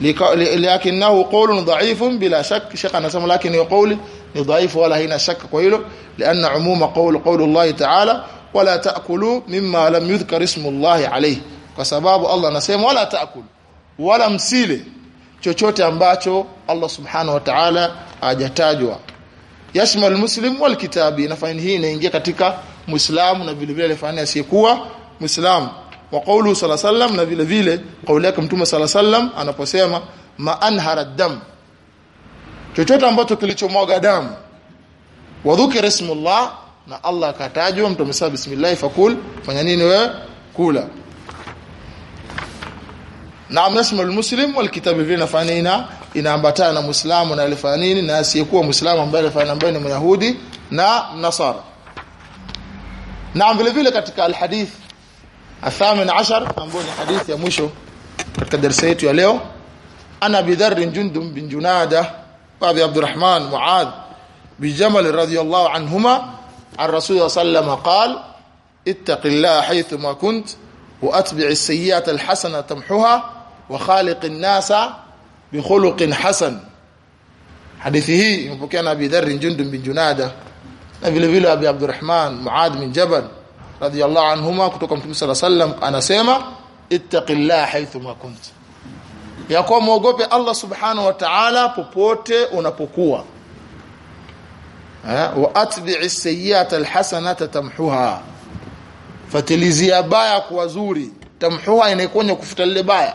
Lakinahu qawlun dha'ifun bila shak shaka anasema lakini hiyo qawli ni dha'if wala haina shaka kwa hilo. Lianna umuma qawl qawlu Allah ta'ala wala ta'kulu mimma lam yudhkar ismu Allah alayhi. Kwa sababu Allah anasema wala ta'kul wala msile chochote ambacho Allah subhanahu wa ta'ala hajatajwa yashmal muslim wal kitabi. Na faini hii inaingia katika muislamu na vile vile alifanya asiyekuwa muislamu. Wa qawlu sallallahu na vile vile kauli yake mtume sallallahu anaposema ma anhara dam chochote ambacho kilichomwaga damu. Wa dhukira ismullah na Allah akatajwa mtume sallallahu bismillah fakul. Fanya nini wewe? Kula. Naam yasmul muslim wal kitab vile nafanya ina inaambatana na muislamu na alifanya nini na asiyekuwa muislamu ambaye alifanya ambaye ni myahudi na nasara Naam vile vile katika alhadith الثامن عشر ambao ni hadithi ya mwisho katika darasa yetu ya leo ana bidhar jundum bin junada wa abi abdurrahman muad bijamal radiyallahu anhuma عن رسول صلى الله عليه وسلم قال اتق الله حيثما كنت واتبع السيئات الحسنه تمحها وخالق الناس بخلق حسن hadithi hii imepokea na Abi Dharr Jundub bin Junada na vile vile Abi Abdurrahman Muad bin Jabal radiyallahu anhuma kutoka Mtume صلى الله عليه وسلم anasema ittaqillah haythuma kunt ya kuwa muogope Allah subhanahu wa ta'ala popote unapokuwa wa atbi'i sayyi'ata alhasanata tamhuha fatilizia baya kwa zuri tamhuha inaikonya kufuta lile baya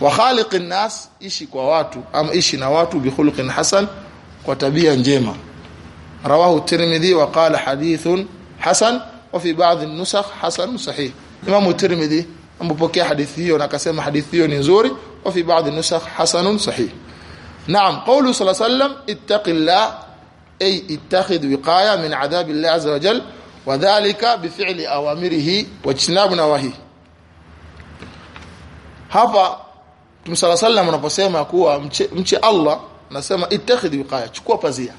Wa khaliqin nas ishi kwa watu ama ishi na watu bi khuluqin hasan kwa tabia njema rawahu tirmidhi wa qala hadithun hasan wa fi ba'd an-nusakh hasan sahih imam tirmidhi ambopokea hadithi hiyo na akasema hadithi hiyo ni nzuri wa fi ba'd an-nusakh hasanun sahih نعم قوله صلى الله عليه وسلم اتق الله أي اتخذ وقاية من عذاب الله عز وجل وذلك بفعل أوامره واجتناب نواهيه hapa Mtume sala sallam anaposema kuwa mche, mche Allah nasema ittakhidhi wiqaya, chukua pazia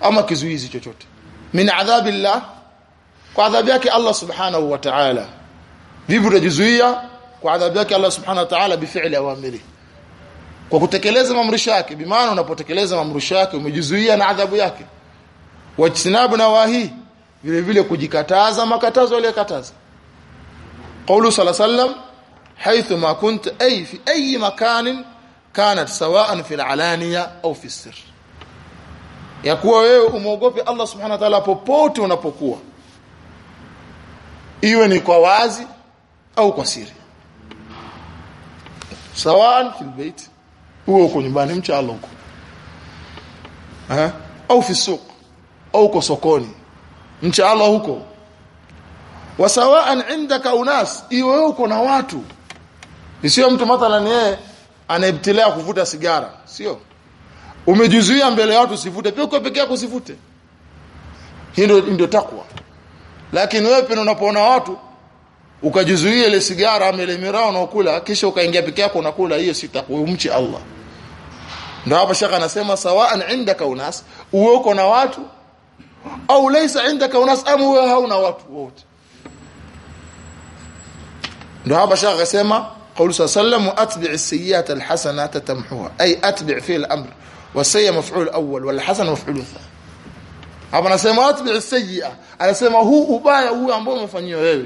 ama kizuizi chochote min adhabillah, kwa adhabu yake Allah subhanahu wa ta'ala. Vipi utajizuia kwa adhabu yake Allah subhanahu wa ta'ala? Bifi'li awamiri, kwa kutekeleza maamrisho yake. bi maana unapotekeleza maamrisho yake umejizuia na adhabu yake. Wajtinabu nawahi, vile vile kujikataza makatazo aliyokataza. qawlu sallallahu alayhi wasallam haythu ma كنت ay fi ay makanin kanat sawa'an في al-alaniya au fi sir ya wewe umuogope Allah subhanahu wa ta'ala popote unapokuwa. Iwe ni kwa wazi au kwa siri. Sawa'an fil bait. Huo uko nyumbani mcha Allah uko eh? Au fi suq. Au uko sokoni. Mcha Allah huko indaka unas. Iwe uko na watu sio mtu mathalan yeye anaibtilea kuvuta sigara sio? Umejizuia mbele ya watu usivute pia uko peke yako usivute. Hii ndio takwa. Lakini wewe pia unapoona watu ukajizuia ile sigara ama ile miraa unaokula kisha ukaingia peke yako unakula hiyo si takwa umchi Allah. Ndio hapa shaka anasema sawaan indaka unas uwe uko na watu au laysa indaka unas ama wewe hauna watu wote. Ndio hapa shaka akasema قول صلى الله عليه وسلم أتبع السيئات الحسنة تتمحوها. أي أتبع فيه الأمر والسيئة مفعول أول والحسن مفعول ثاني أبا سيما أتبع السيئة أنا سيما هو أبايا هو أمبو مفنيو هيو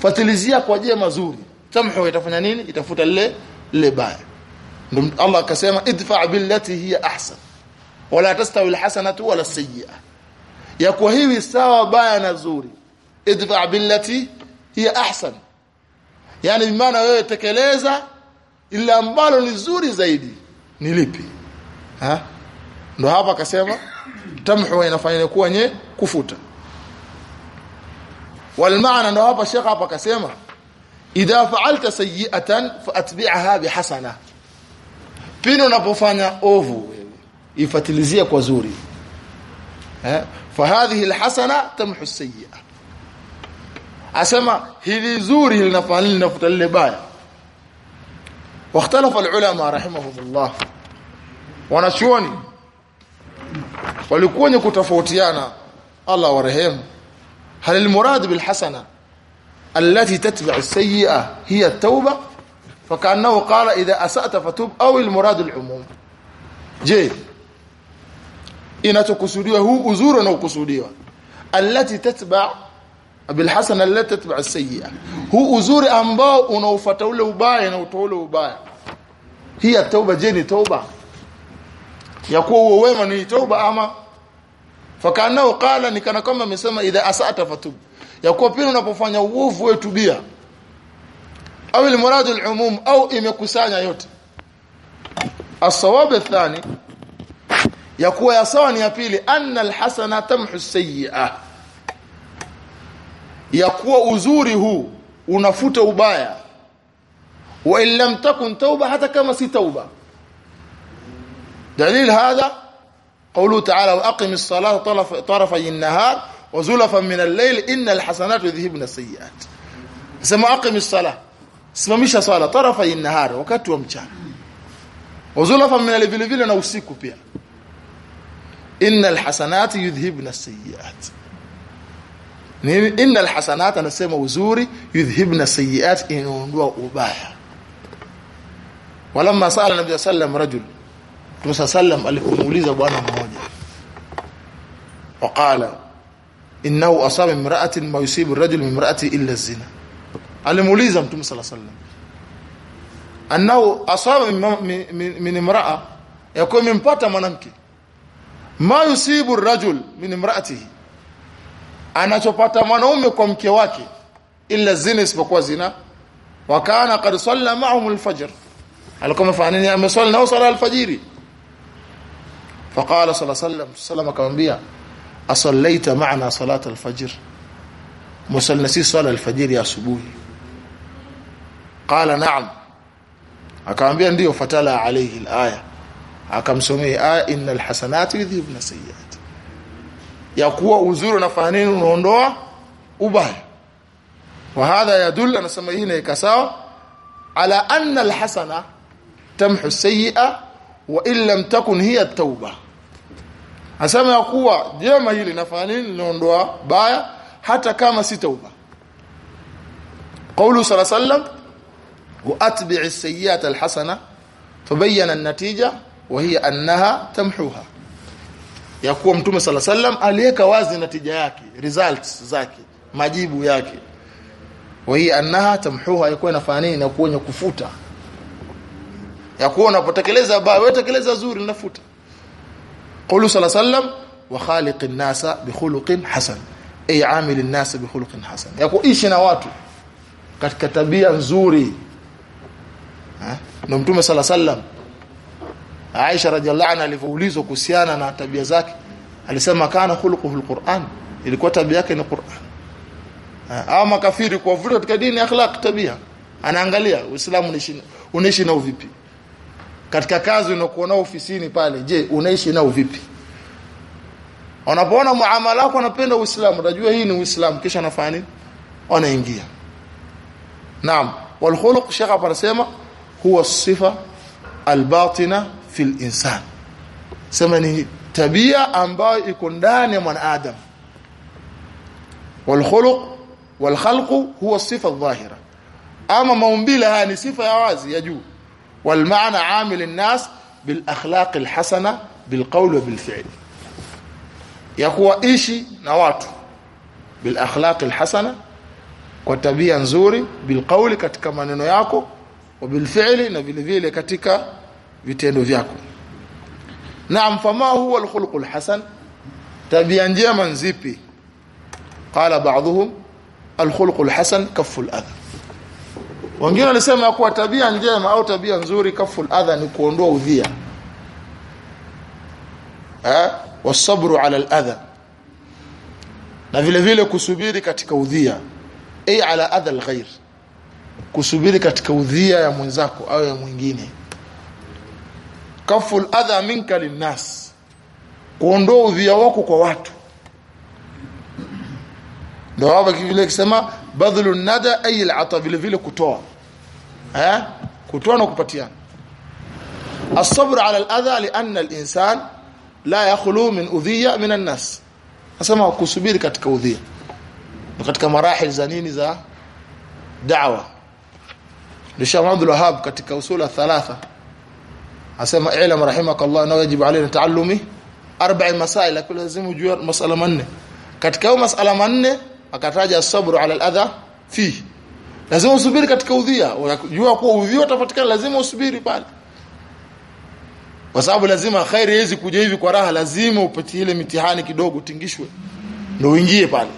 فتلزيك وجيه مزوري تمحو يتفنى نين يتفوت اللي اللي الله كسيما ادفع بالتي هي أحسن. ولا تستوي الحسنة ولا السيئة. يكوهيو يستوى بايا نزوري. ادفع بالتي هي أحسن. yani bimaana wewe tekeleza ile ambalo ni nzuri zaidi ni lipi? Ha? Ndo hapa akasema tamhu inafanya kuwa nye kufuta. Walmaana ndo hapa shekha hapa akasema idha fa'alta sayyi'atan fa'tbi'aha bihasana. Pindi unapofanya ovu wewe ifatilizie kwa zuri. Eh fa hadhihi alhasana tamhu as-sayyi'a. Asema hili zuri linafanya linafuta lile baya واختلف العلماء رحمهم الله wanachuoni walikuwa ni kutofautiana Allah warehemu هل المراد بالحسنه التي تتبع السيئه هي التوبه فكانه قال اذا اسات فتوب أو المراد العموم je inachokusudiwa huu uzuri unaokusudiwa التي تتبع بالحسنه التي تتبع السيئه huu uzuri ambao unaofuata ule ubaya na utoa ule ubaya hii tauba je ni tauba ya kuwa huo wema ni tauba ama fakanao qala ni kana kama amesema idha asata fatub ya kuwa pia unapofanya uovu wewe tubia au almurad alumum au imekusanya yote الصواب الثاني ya kuwa ya sawa ni ya pili anna alhasana tamhu sayyi'ah ya kuwa uzuri huu unafuta ubaya wa in lam takun tauba hata kama si tauba dalil hadha قوله تعالى واقم الصلاه طرف طرفي النهار وزلفا من الليل ان الحسنات يذهبن السيئات سما اقم الصلاه simamisha sala tarafa in-nahar wakati wa mchana wazulafa min vile vile na usiku pia innal hasanati yudhhibna as-sayyi'at nini innal hasanat anasema uzuri yudhhibna as-sayyi'at inaondoa ubaya walamma sala nabii sallam rajul Mtume sallam alipomuuliza bwana mmoja waqala innahu asaba imra'atin ma yusibu ar-rajul min imra'ati illa zina alimuuliza Mtume wasallam annahu asaba min imra'a yakuwa imempata mwanamke ma yusibu ar-rajul min imra'atihi anachopata mwanaume kwa mke wake illa zina isipokuwa zina. Wa kana qad salla ma'hum al-fajr. Alikuwa amefanya ameswali nao sala al-fajiri. Faqala sallallahu alayhi wasallam akamwambia asallaita ma'ana salata al-fajr? Musalna si sala al-fajr ya asubuhi. Qala na'am. Akamwambia ndio fatala alayhi al-aya. Akamsomea innal hasanatu yudhibna sayyi'at. Ya kuwa uzuri unafanya nini unaondoa ubaya wa hadha yadullu anasema hii ni kasawa ala anna al-hasana tamhu as-sayyi'a wa in lam takun hiya at-tauba asema ya kuwa jema hili linafanya nini linaondoa baya hata kama si tauba قوله صلى الله عليه وسلم واتبع السيئات الحسنه فبين النتيجه وهي انها تمحوها ya kuwa mtume sala sallam aliweka wazi natija yake results zake majibu yake. Wa hii annaha tamhuha yakuwa inafanya nini? Na kuonya kufuta. Ya kuwa unapotekeleza baya wewe tekeleza zuri nafuta qulu sala sallam wa khaliqin nasa bi khuluqin hasan. Ay amilin nasa bi khuluqin hasan. Ya kuishi na watu katika tabia nzuri. Na mtume sala sallam Aisha radhiallahu anha alivyoulizwa kuhusiana na tabia zake alisema kana khuluquhu alquran ilikuwa tabia yake ni Qur'an. Au makafiri kwa vile katika dini akhlaq tabia anaangalia uislamu unaishi unaishi nao vipi? Katika kazi unakuwa nao ofisini pale je unaishi nao vipi? Unapoona muamala wako anapenda uislamu unajua hii ni uislamu kisha anafanya nini? Anaingia naam wal khuluq shekha parasema huwa sifa albatina في الإنسان سمني تبيع أنباو يكون داني من آدم والخلق والخلق هو الصفة الظاهرة أما مومبيل هاني صفة يوازي يجو والمعنى عامل الناس بالأخلاق الحسنة بالقول وبالفعل يا هو إيشي نوات بالأخلاق الحسنة وتبيا نزوري بالقول كتكما من وبالفعل نبيل فيلي كتك vitendo vyako. Naam fama huwa al khuluq hasan tabia njema nzipi? Qala ba'dhum al khuluq al hasan kaffu al adha wengine walisema kuwa tabia njema au tabia nzuri kaful adha ni kuondoa udhia. Eh wasabru ala aladha. Na vile vile kusubiri katika udhia. Ay ala adha alghair kusubiri katika udhia ya mwenzako au ya mwingine kaful adha minka linnas kuondoa udhia wako kwa watu ndio hapa vile kusema badhlu nada ay al'ata vile vile kutoa eh kutoa na kupatiana الصبر على الاذى لان الانسان لا يخلو من اذيه من الناس nasema kusubiri katika udhia katika marahil za nini za da'wa Sheikh Abdul Wahhab katika usula thalatha asema ilam rahimakallah na yajibu alayna taallumi. Arba'i masail lakini lazima ujue masala manne. Katika hayo masala manne akataja sabru ala aladha fi. Lazima usubiri katika udhia. Unajua kuwa udhia utapatikana lazima usubiri pale. Kwa sababu lazima khairi hizi kuja hivi kwa raha lazima upitie ile mitihani kidogo tingishwe ndio uingie pale.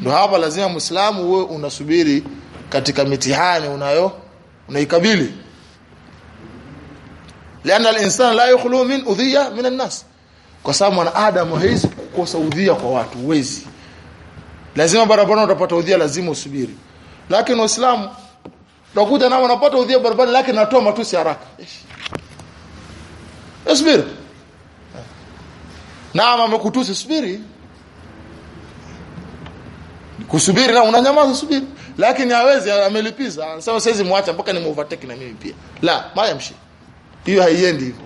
Ndio hapa lazima muislamu uwe unasubiri katika mitihani unayo unaikabili لان الانسان لا يخلو من اذيه من الناس kwa sababu mwanadamu hawezi kukosa udhia kwa watu uwezi lazima barabara utapata udhia lazima usubiri lakini waislamu utakuta nao wanapata udhia barabara lakini natoa matusi haraka Subiri. Naam amekutusi subiri. Kusubiri na unanyamaza subiri. Lakini hawezi amelipiza. Anasema siwezi muacha mpaka ni overtake na mimi pia. La, mayamshi. hiyo haiendi hivyo.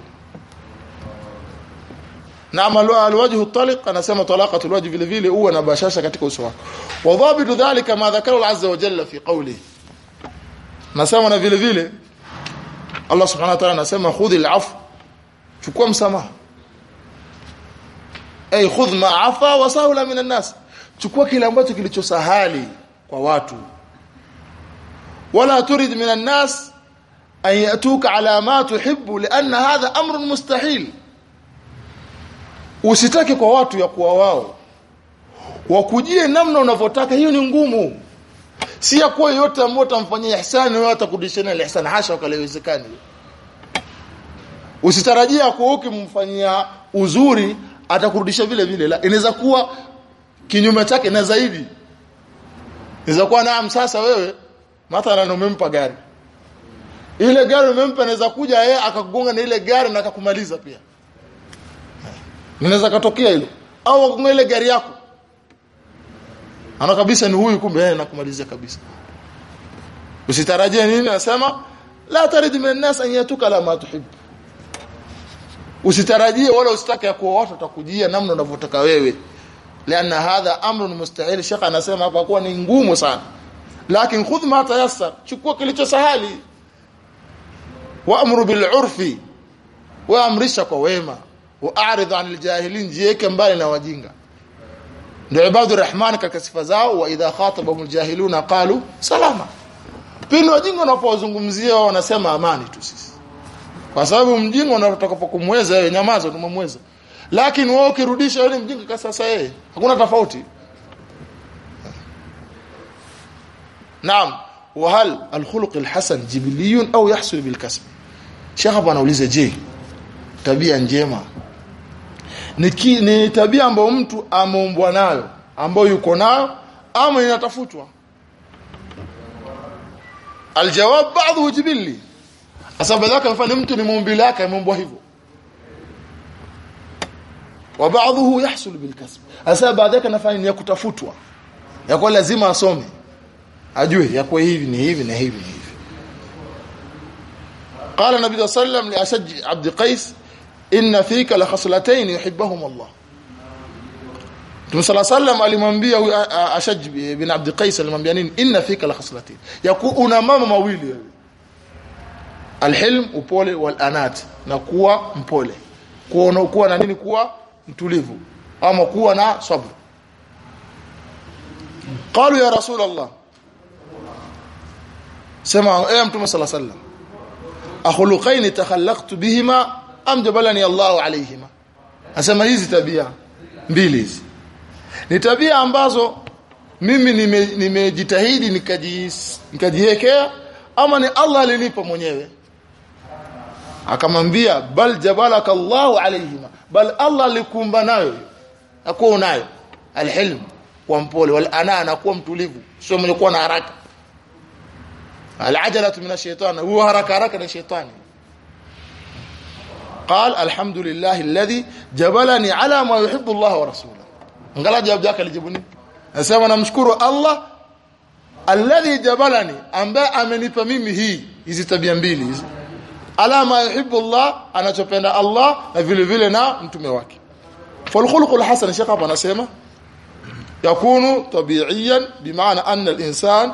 Naam alwajhu taliq anasema talaqatul wajh vile vile uwe na bashasha katika uso wako. Wa dhalika ma dhakara azza wa jalla fi qawli. Nasema na vile vile Allah subhanahu wa ta'ala anasema khudhil afwa chukua msamaha ay khudh ma afa wa sahula min nas chukua kile ambacho kilichosahali kwa watu wala turid min nas an yatuka ala ma tuhibbu lianna hadha amrun mustahil usitake kwa watu ya kuwa wao. Wakujie namna unavyotaka hiyo ni ngumu. Si ya kuwa yote ambao utamfanyia ihsani wewe atakudishana ihsani hasha wakalewezekani usitarajia kuwa ukimfanyia uzuri atakurudisha vile vile. La inaweza kuwa kinyume chake na zaidi. Inaweza kuwa naam sasa wewe mathalan umempa gari ile gari umempa anaweza kuja yeye akakugonga na ile gari na akakumaliza pia. Inaweza katokea hilo. Au akagonga ile gari yako. Ana kabisa ni huyu kumbe yeye nakumalizia kabisa. Usitarajie nini anasema la tarid min nas an yatuka la ma tuhib. Usitarajie wala usitake kuwa watu watakujia namna unavyotaka wewe. Lianna hadha amrun mustahil. Shaka anasema hapa kuwa ni ngumu sana. Lakini khudh ma tayassar. Chukua kilicho sahali waamru bil urfi waamrisha kwa wema waarid anil jahilin jieke mbali na wajinga ndio ibadur rahman katika sifa zao wa idha khatabahumul jahiluna qalu salama pindi wajinga wanapozungumzia wanasema amani tu sisi kwa sababu mjinga unataka kumweza yeye nyamaza tumemweza lakini wewe ukirudisha yule mjinga kwa sasa yeye hakuna tofauti. Naam. Wa hal alkhuluq alhasan jibiliyun au yahsul bilkasb shekha anauliza je tabia njema ni, ki, ni tabia ambayo mtu ameumbwa nayo ambayo yuko nayo ama inatafutwa aljawab baadhi jibili Asa badaka mfano mtu ni muumbile yake ameumbwa hivyo. Wa ba'dhuhu yahsul bil kasb. Asa baadhi nafanya ni ya kutafutwa. Ya kwa lazima asome. ajue ya kwa hivi ni hivi na hivi ni hivi قال النبي صلى الله عليه وسلم لأشج عبد قيس إن فيك لخصلتين يحبهم الله Mtume صلى الله عليه وسلم alimwambia huyu Ashaj bin Abd Qais alimwambia nini inna fika la khaslatin yaku una mama mawili wewe alhilm upole wal anat na kuwa mpole kuwa kuwa na nini kuwa mtulivu ama kuwa na sabr qalu ya rasul allah sema eh mtume صلى الله عليه وسلم akhuluqaini takhallaqtu bihima am jabalani Allahu alayhima. Asema hizi tabia mbili hizi. Ni tabia ambazo mimi nimejitahidi nime nikajiwekea ama ni Allah alinipa mwenyewe. Akamwambia bal jabalaka Allahu alayhima. Bal Allah alikumba nayo akuwa nayo alhilm kwa mpole. Wal anana kuwa mtulivu. Sio mwenye kuwa na haraka العجله من الشيطان هو حركه حركه الشيطان قال الحمد لله الذي جبلني على ما يحب الله ورسوله ngala jawabu yake alijibuni nasema namshukuru Allah alladhi jabalani ambaye amenipa mimi hii hizi tabia mbili hizi ala ma yuhibbu Allah anachopenda Allah na vile vile na mtume wake falkhuluqul hasan shekha hapa anasema yakunu tabi'iyan bimaana anna al-insan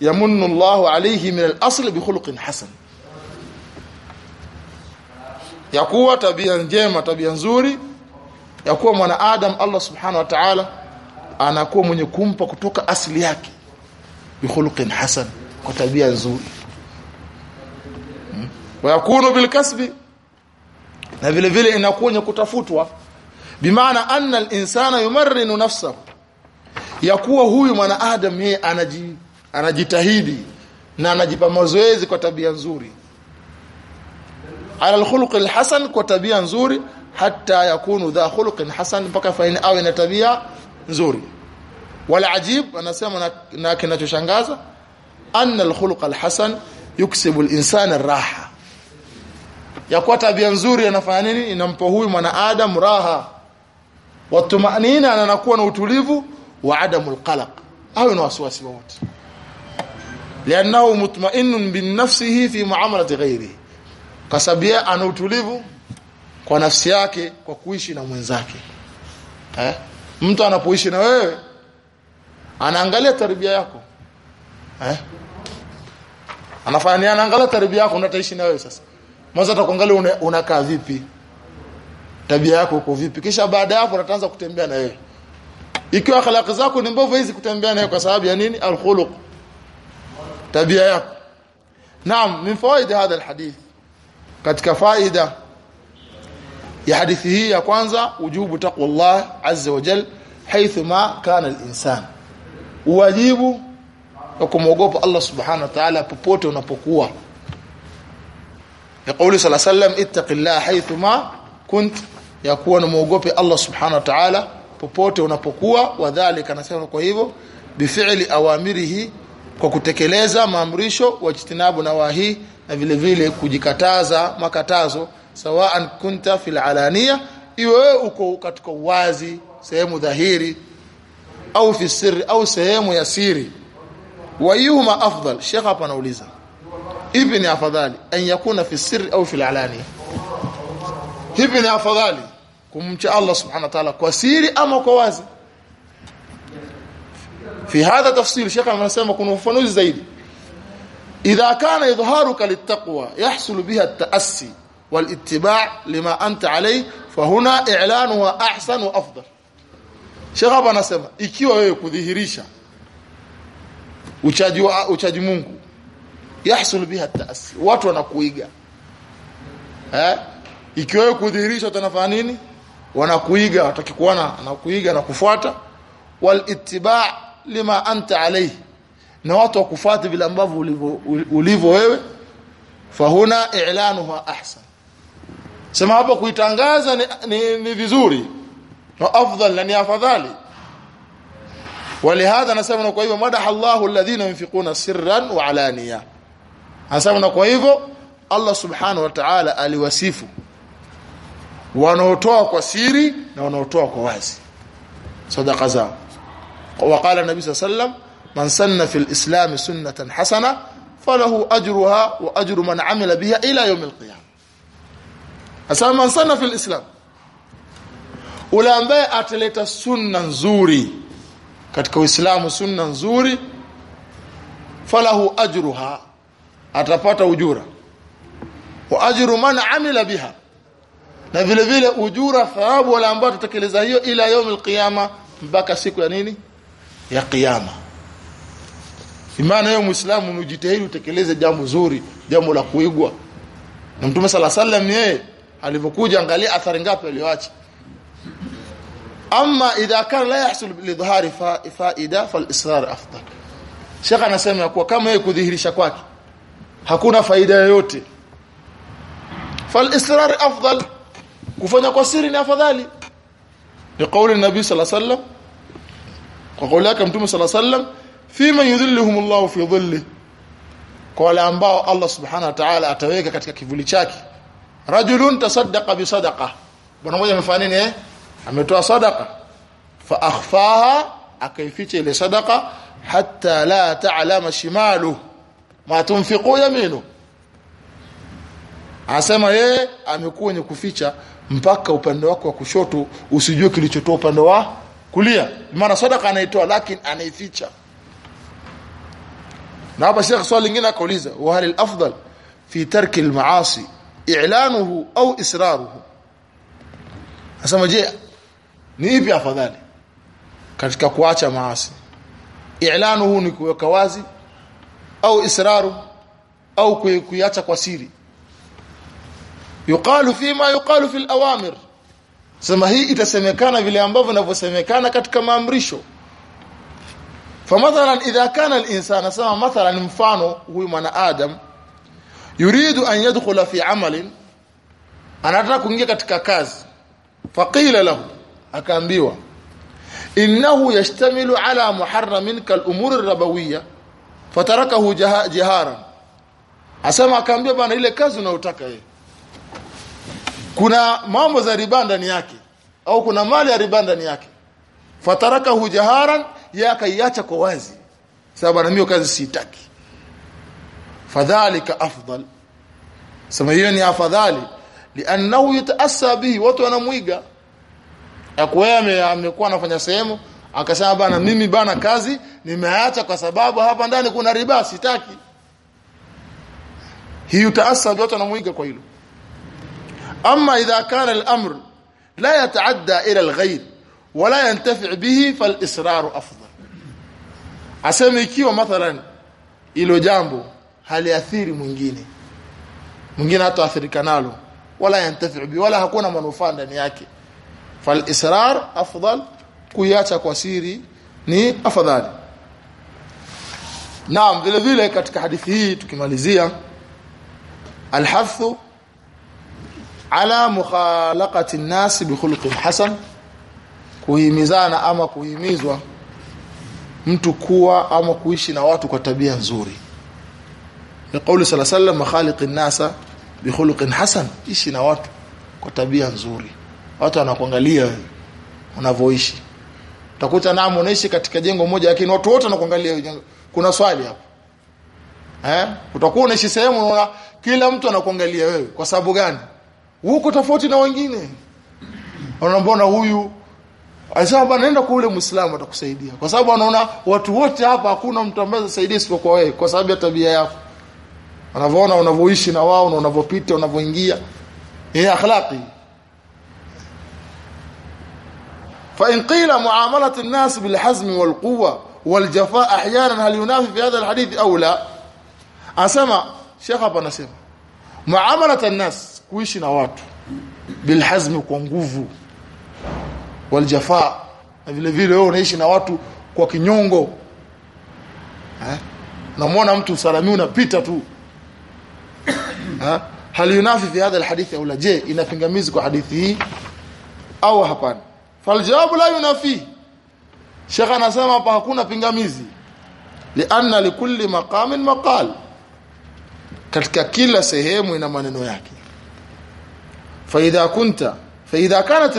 yamunnu Allahu alayhi min al-asl bi khuluqin hasan. Ya kuwa tabia njema tabia nzuri ya kuwa mwana adam Allah subhanahu wa ta'ala anakuwa mwenye kumpa kutoka asili yake bi khuluqin hasan kwa tabia nzuri. Wa yakunu bil kasbi na vile vile inakuwa ni kutafutwa. Bimaana anna al-insana yumarrinu nafsahu ya kuwa huyu adam yeye anajii anajitahidi na anajipa mazoezi kwa tabia nzuri. Ala alkhuluq alhasan kwa tabia nzuri hata yakunu dha khuluqin hasan mpaka faini awe na tabia nzuri. Wala ajib anasema na, na kinachoshangaza anna alkhuluq alhasan yuksibu alinsana raha ya kwa tabia nzuri anafanya nini? Inampa huyu mwanadamu raha. Watumanina anakuwa na utulivu wa adamu alqalaq awe na wasiwasi wote liannahu mutma'innun binafsihi fi muamalati ghairihi kwa sababu yeye ana utulivu kwa nafsi yake kwa kuishi na mwenzake. Eh? Mtu anapoishi na wewe anaangalia tarbia yako. Eh? Anafanya anaangalia tarbia yako unataishi na wewe sasa. Mwanzo atakuangalia unakaa una, una vipi? Tabia yako uko vipi? Kisha baada yako unaanza kutembea na wewe. Ikiwa akhlaq zako ni mbovu hizi kutembea na wewe kwa sababu ya nini? Alkhuluq tabia yako naam min fawaida hadha alhadith katika faida ya hadithi hii ya kwanza ujubu taqwallah azza wa jal haithu ma kana alinsan wajibu wa kumwogopa Allah subhanahu wa ta'ala popote unapokuwa يقول صلى الله عليه وسلم اتق الله حيث ما كنت yakuwa na muogope Allah subhanahu wa ta'ala popote unapokuwa wadhālika anasema kwa hivyo bifi'li awamirihi kwa kutekeleza maamrisho wajtinabu nawahi na vile vile kujikataza makatazo sawaan kunta fil alania iwe uko katika uwazi sehemu dhahiri au fi sirri au sehemu ya siri. Wayuma afdal shekha hapa anauliza ipi ni afadhali an yakuna fi sirri au fil alania hivi ni afadhali kumcha Allah subhanahu wa ta'ala kwa siri ama kwa wazi في هذا تفصيل شيخ anasema kuna ufafanuzi zaidi idha kana idharuka littaqwa yahsul biha at-ta'assi wal-ittiba' lima anta alayhi fahuna i'lanuha ahsan wa afdal Sheikh hapa anasema ikiwa wewe kudhihirisha uchaji wa uchaji Mungu yahsul biha at-ta'assi watu wanakuiga eh ikiwa wewe kudhihirisha utanafanya nini wanakuiga watakikuona anakuiga na kufuata wal-ittiba' lima anta alayhi na watu wakufuate vile ambavyo ulivyo wewe fahuna i'lanuha ahsan. Sema hapo kuitangaza ni, ni, ni vizuri na afdal na ni afadhali. Walihadha nasema na kwa hivyo madaha Allahu alladhina yunfiquna sirran wa alaniya. Hasa na kwa hivyo Allah subhanahu wa ta'ala aliwasifu wanaotoa kwa siri na wanaotoa kwa wazi. Sadaqa zao. وقال النبي صلى الله عليه وسلم sanna fil islam sunnatan hasana falahu ajruha wa ajru man amila biha ila yawm alqiyam asema man sanna fil islam ule ambaye ataleta sunna nzuri katika uislamu sunna nzuri falahu ajruha atapata ujura wa ajru man amila biha na vile vile ujura thawabu wale ambao tutatekeleza hiyo ila yaum alqiyama mpaka siku ya nini ya kiyama imani hiyo muislamu unajitahidi utekeleze jambo zuri jambo la kuigwa. Na mtume sala sallam yeye alivyokuja angalia athari ngapi aliyoacha. Amma idha kana la yahsul lidhahari fa, faida falisrar afdal. Shekha anasema ya kuwa kama yeye kudhihirisha kwake hakuna faida yoyote. Falisrar afdal kufanya kwa siri ni afadhali. Ni kauli nabii sallallahu alaihi wasallam kwa kauli yake mtume sala sallam fima yudhilluhum Allah fi dhilli. Kwa wale ambao Allah subhanahu wa ta'ala ataweka katika kivuli chake. Rajulun tasaddaqa bi sadaqa. Bwana mmoja amefanya nini eh? Ametoa sadaqa. Fa akhfaha akaificha ile sadaqa hatta la ta'lama shimalu ma tunfiqu yaminu. Asema yeye amekuwa ni kuficha mpaka upande wako wa kushoto usijue kilichotoa upande wa kulia. Maana sadaka anaitoa lakini anaificha. Na hapa Sheikh swali lingine akauliza, wa hal afdal fi tarki al-ma'asi i'lanuhu au israruhu? Anasema je, ni ipi afadhali katika kuacha maasi? I'lanuhu ni kuweka wazi au israru au kuiacha kwa siri? yuqalu fima yuqalu fil awamir sema hii itasemekana vile ambavyo inavyosemekana katika maamrisho. Famathalan idha kana al-insana sama mathalan mfano huyu mwana adam. Yuridu an yadkhula fi amalin anataka kuingia katika kazi. Faqila lahu akaambiwa innahu yashtamilu ala muharramin kal umur ar-rabawiyya fatarakahu jiharan. Asema akaambiwa bana ile kazi unayotaka yeye kuna mambo za riba ndani yake au kuna mali ya riba ndani yake. Fatarakahu jaharan yakaiacha kwa wazi. Sababu na mimi kazi sitaki fadhalika afdal. Sema hiyo ni afadhali. Li'annahu yataassa bihi watu wanamuiga akwea amekuwa anafanya sehemu akasema bana mimi bana kazi nimeacha kwa sababu hapa ndani kuna riba sitaki. Hiyo taasa watu wanamwiga kwa hilo. Ama idha kana al-amr لا يتعدى إلى الغير ولا ينتفع به فالإصرار أفضل aseme ikiwa mathalan ilo jambo haliathiri mwingine mwingine hata athirika nalo wala yantafi bi wala hakuna manufaa ndani yake fal israr afdal kuiacha kwa siri ni afadhali naam vile vile katika hadithi hii tukimalizia alhathu ala mukhalaqati an-nas bi khuluqin hasan kuhimizana ama kuhimizwa mtu kuwa ama kuishi na watu kwa tabia nzuri. Ni kauli sala sallam makhaliqin nasa bi khuluqin hasan ishi na watu kwa tabia nzuri. Watu wanakuangalia unavyoishi. Utakuta naam unaishi katika jengo moja lakini watu wote wanakuangalia kuna swali hapo eh? Utakuwa unaishi sehemu kila mtu anakuangalia wewe. Kwa sababu gani huko tofauti na wengine mbona huyu Alisema bana nenda kwa ule Muislamu atakusaidia. Kwa sababu anaona watu wote hapa hakuna mtu ambaye atasaidia isipokuwa wewe kwa sababu ya tabia yako. Anavyoona unavyoishi na wao na unavyopita unavyoingia. Hii akhlaqi. Fa in qila muamalat an-nas bil hazm wal quwwa wal jafaa ahyanan hal yunafi fi hadha al-hadith aw la? Asema Sheikh hapa anasema muamalat an-nas kuishi na watu bilhazmi kwa nguvu waljafa na vile vile wewe unaishi na watu kwa kinyongo. Eh? Unamwona mtu salami unapita tu. Ha hal yunafi fi hadha alhadith au la? Je inapingamizi kwa hadithi hii? Au hapana? Faljawabu la yunafi. Sheikh anasema hapa hakuna pingamizi. Lianna likulli maqamin maqal. Katika kila sehemu ina maneno yake fa كنت kunta كانت idha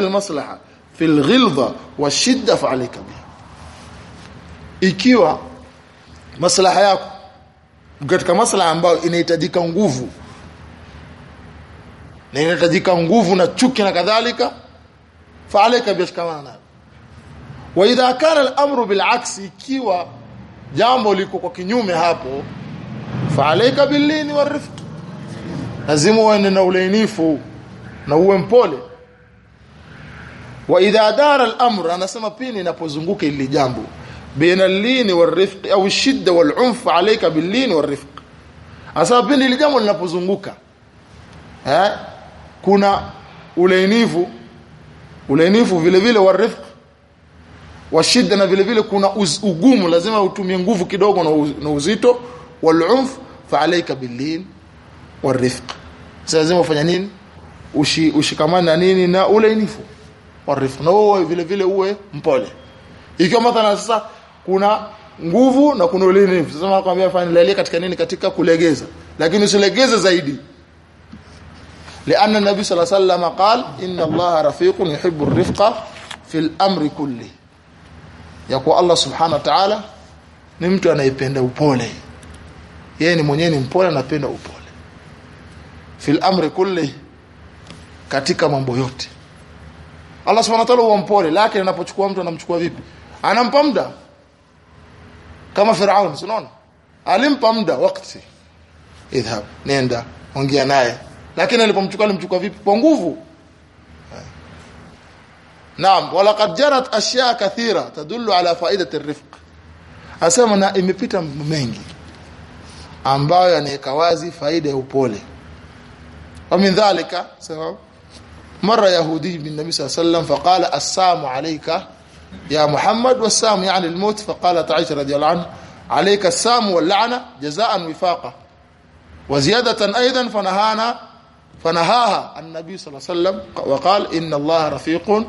في almaslaha fi فعليك بها. ikiwa maslaha yako katika maslaha ambayo inahitajika nguvu na inahitajika nguvu na chuki na kadhalika faalika biashkamana nayo wa idha kana al-amru bil aksi ikiwa jambo liko kwa kinyume hapo faalika billini warifq lazima uende na ulainifu na uwe mpole. Wa idha dara al-amr anasema pini inapozunguka ili jambo. Baina al-lin wal-rifq au shidda wal-unf alayka bil-lin wal-rifq. Asa pini ili jambo linapozunguka. Eh kuna ulainifu ulainifu vile vile warifq wa shidda na vile vile kuna ugumu. Lazima utumie nguvu kidogo na, uz, na uzito. Wal-unf fa alayka bil-lin warifq sasa lazima ufanye nini ushi, ushikamane na nini na ulainifu warifq na wewe vile vile uwe mpole ikiwa mathalan sasa kuna nguvu na kuna ulainifu sasa nakwambia fanya lalia katika nini katika kulegeza lakini usilegeze zaidi لأن النبي صلى الله عليه وسلم قال إن الله رفيق يحب الرفق في الأمر كله يقول الله سبحانه وتعالى ni mtu anayependa upole yeye ni mwenyewe ni mpole anapenda upole fil amri kulli katika mambo yote. Allah subhanahu wa ta'ala huwa mpole lakini anapochukua mtu anamchukua vipi? Anampa muda. Kama Firaun unaona? Alimpa muda wakati. Idhab nenda ongea naye. Lakini alipomchukua alimchukua vipi? Kwa nguvu. Naam walaqad jarat ashya kathira tadullu ala faidati ar-rifq asema na imepita mengi ambayo yanaweka wazi faida ya upole. Wa min dhalika sawa مر يهودي بالنبي صلى الله عليه وسلم فقال السام عليك يا محمد والسام يعني الموت. فقالت عائشة رضي الله عنها عليك السام واللعنة جزاء وفاقة وزيادة أيضا فنهانا فنهاها النبي صلى الله عليه وسلم وقال إن الله رفيق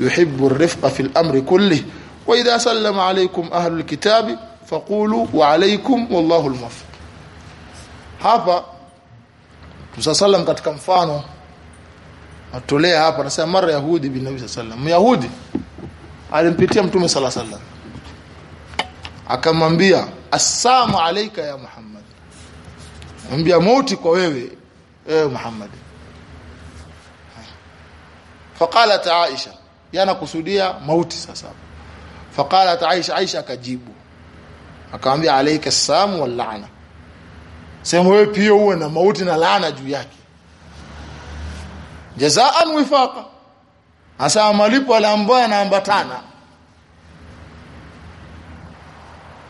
يحب الرفق في الأمر كله. وإذا سلم عليكم أهل الكتاب فقولوا وعليكم والله الموفق. هذا صلى الله عليه وسلم قد كان mfano atolea hapa anasema mara yahudi bin nabii sallam yahudi. Alimpitia mtume sala wasallam. Akamwambia assalamu alayka ya muhammad. Mwambia mauti kwa wewe ewe muhammad. Faqalat aisha yana kusudia mauti sasa. Faqalat aisha aisha akajibu. Akamwambia alayka assalamu wal la'na. Sema wewe pia uwe na mauti na laana juu yake jazaan wifaqa. Hasa malipo wale ambao yanaambatana.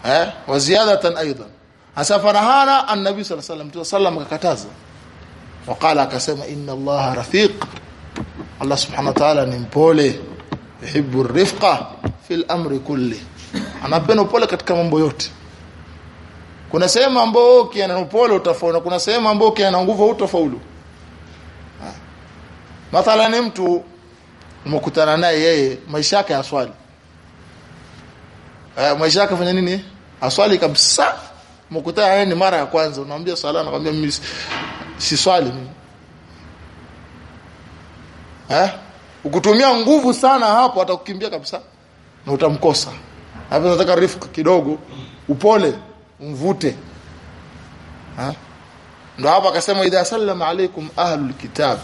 Eh wa ziyadatan aidan. Hasa farahana annabi sallallahu alayhi wasallam akakataza. Waqala akasema inna allaha rafiq. Allah subhanahu wa ta'ala ni mpole yuhibbu rifqa fil amri kulli. Anapenda upole katika mambo yote. Kuna sehemu ambayo ukiana upole utafaulu kuna sehemu ambayo ukiana nguvu utafaulu mathalan mtu umekutana naye yeye maisha yake aswali eh maisha yake fanya nini? Aswali kabisa. Umekutana naye ni mara ya kwanza. Unamwambia sala anakuambia mimi si swali mimi. Eh? Ukutumia nguvu sana hapo atakukimbia kabisa. Na utamkosa. Hapo nataka rifqa kidogo. Upole mvute ha ndo hapa akasema idha sallama alaikum ahlul kitab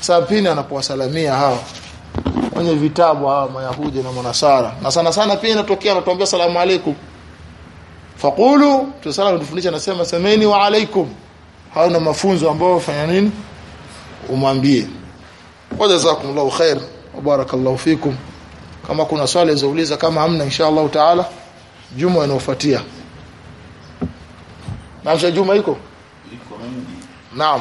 sabini anapowasalamia hao wenye vitabu hawa mayahudi na manasara. Na sana sana pia inatokea anatuambia salamu alaikum faqulu tusalamu tufundisha nasema semeni wa alaikum hao na mafunzo ambayo fanya nini? Umwambie. Wajazakumullahu khair wa barakallahu fikum. Kama kuna swali zauliza kama hamna inshallah taala juma inayofuatia. Na Juma iko? iko Naam.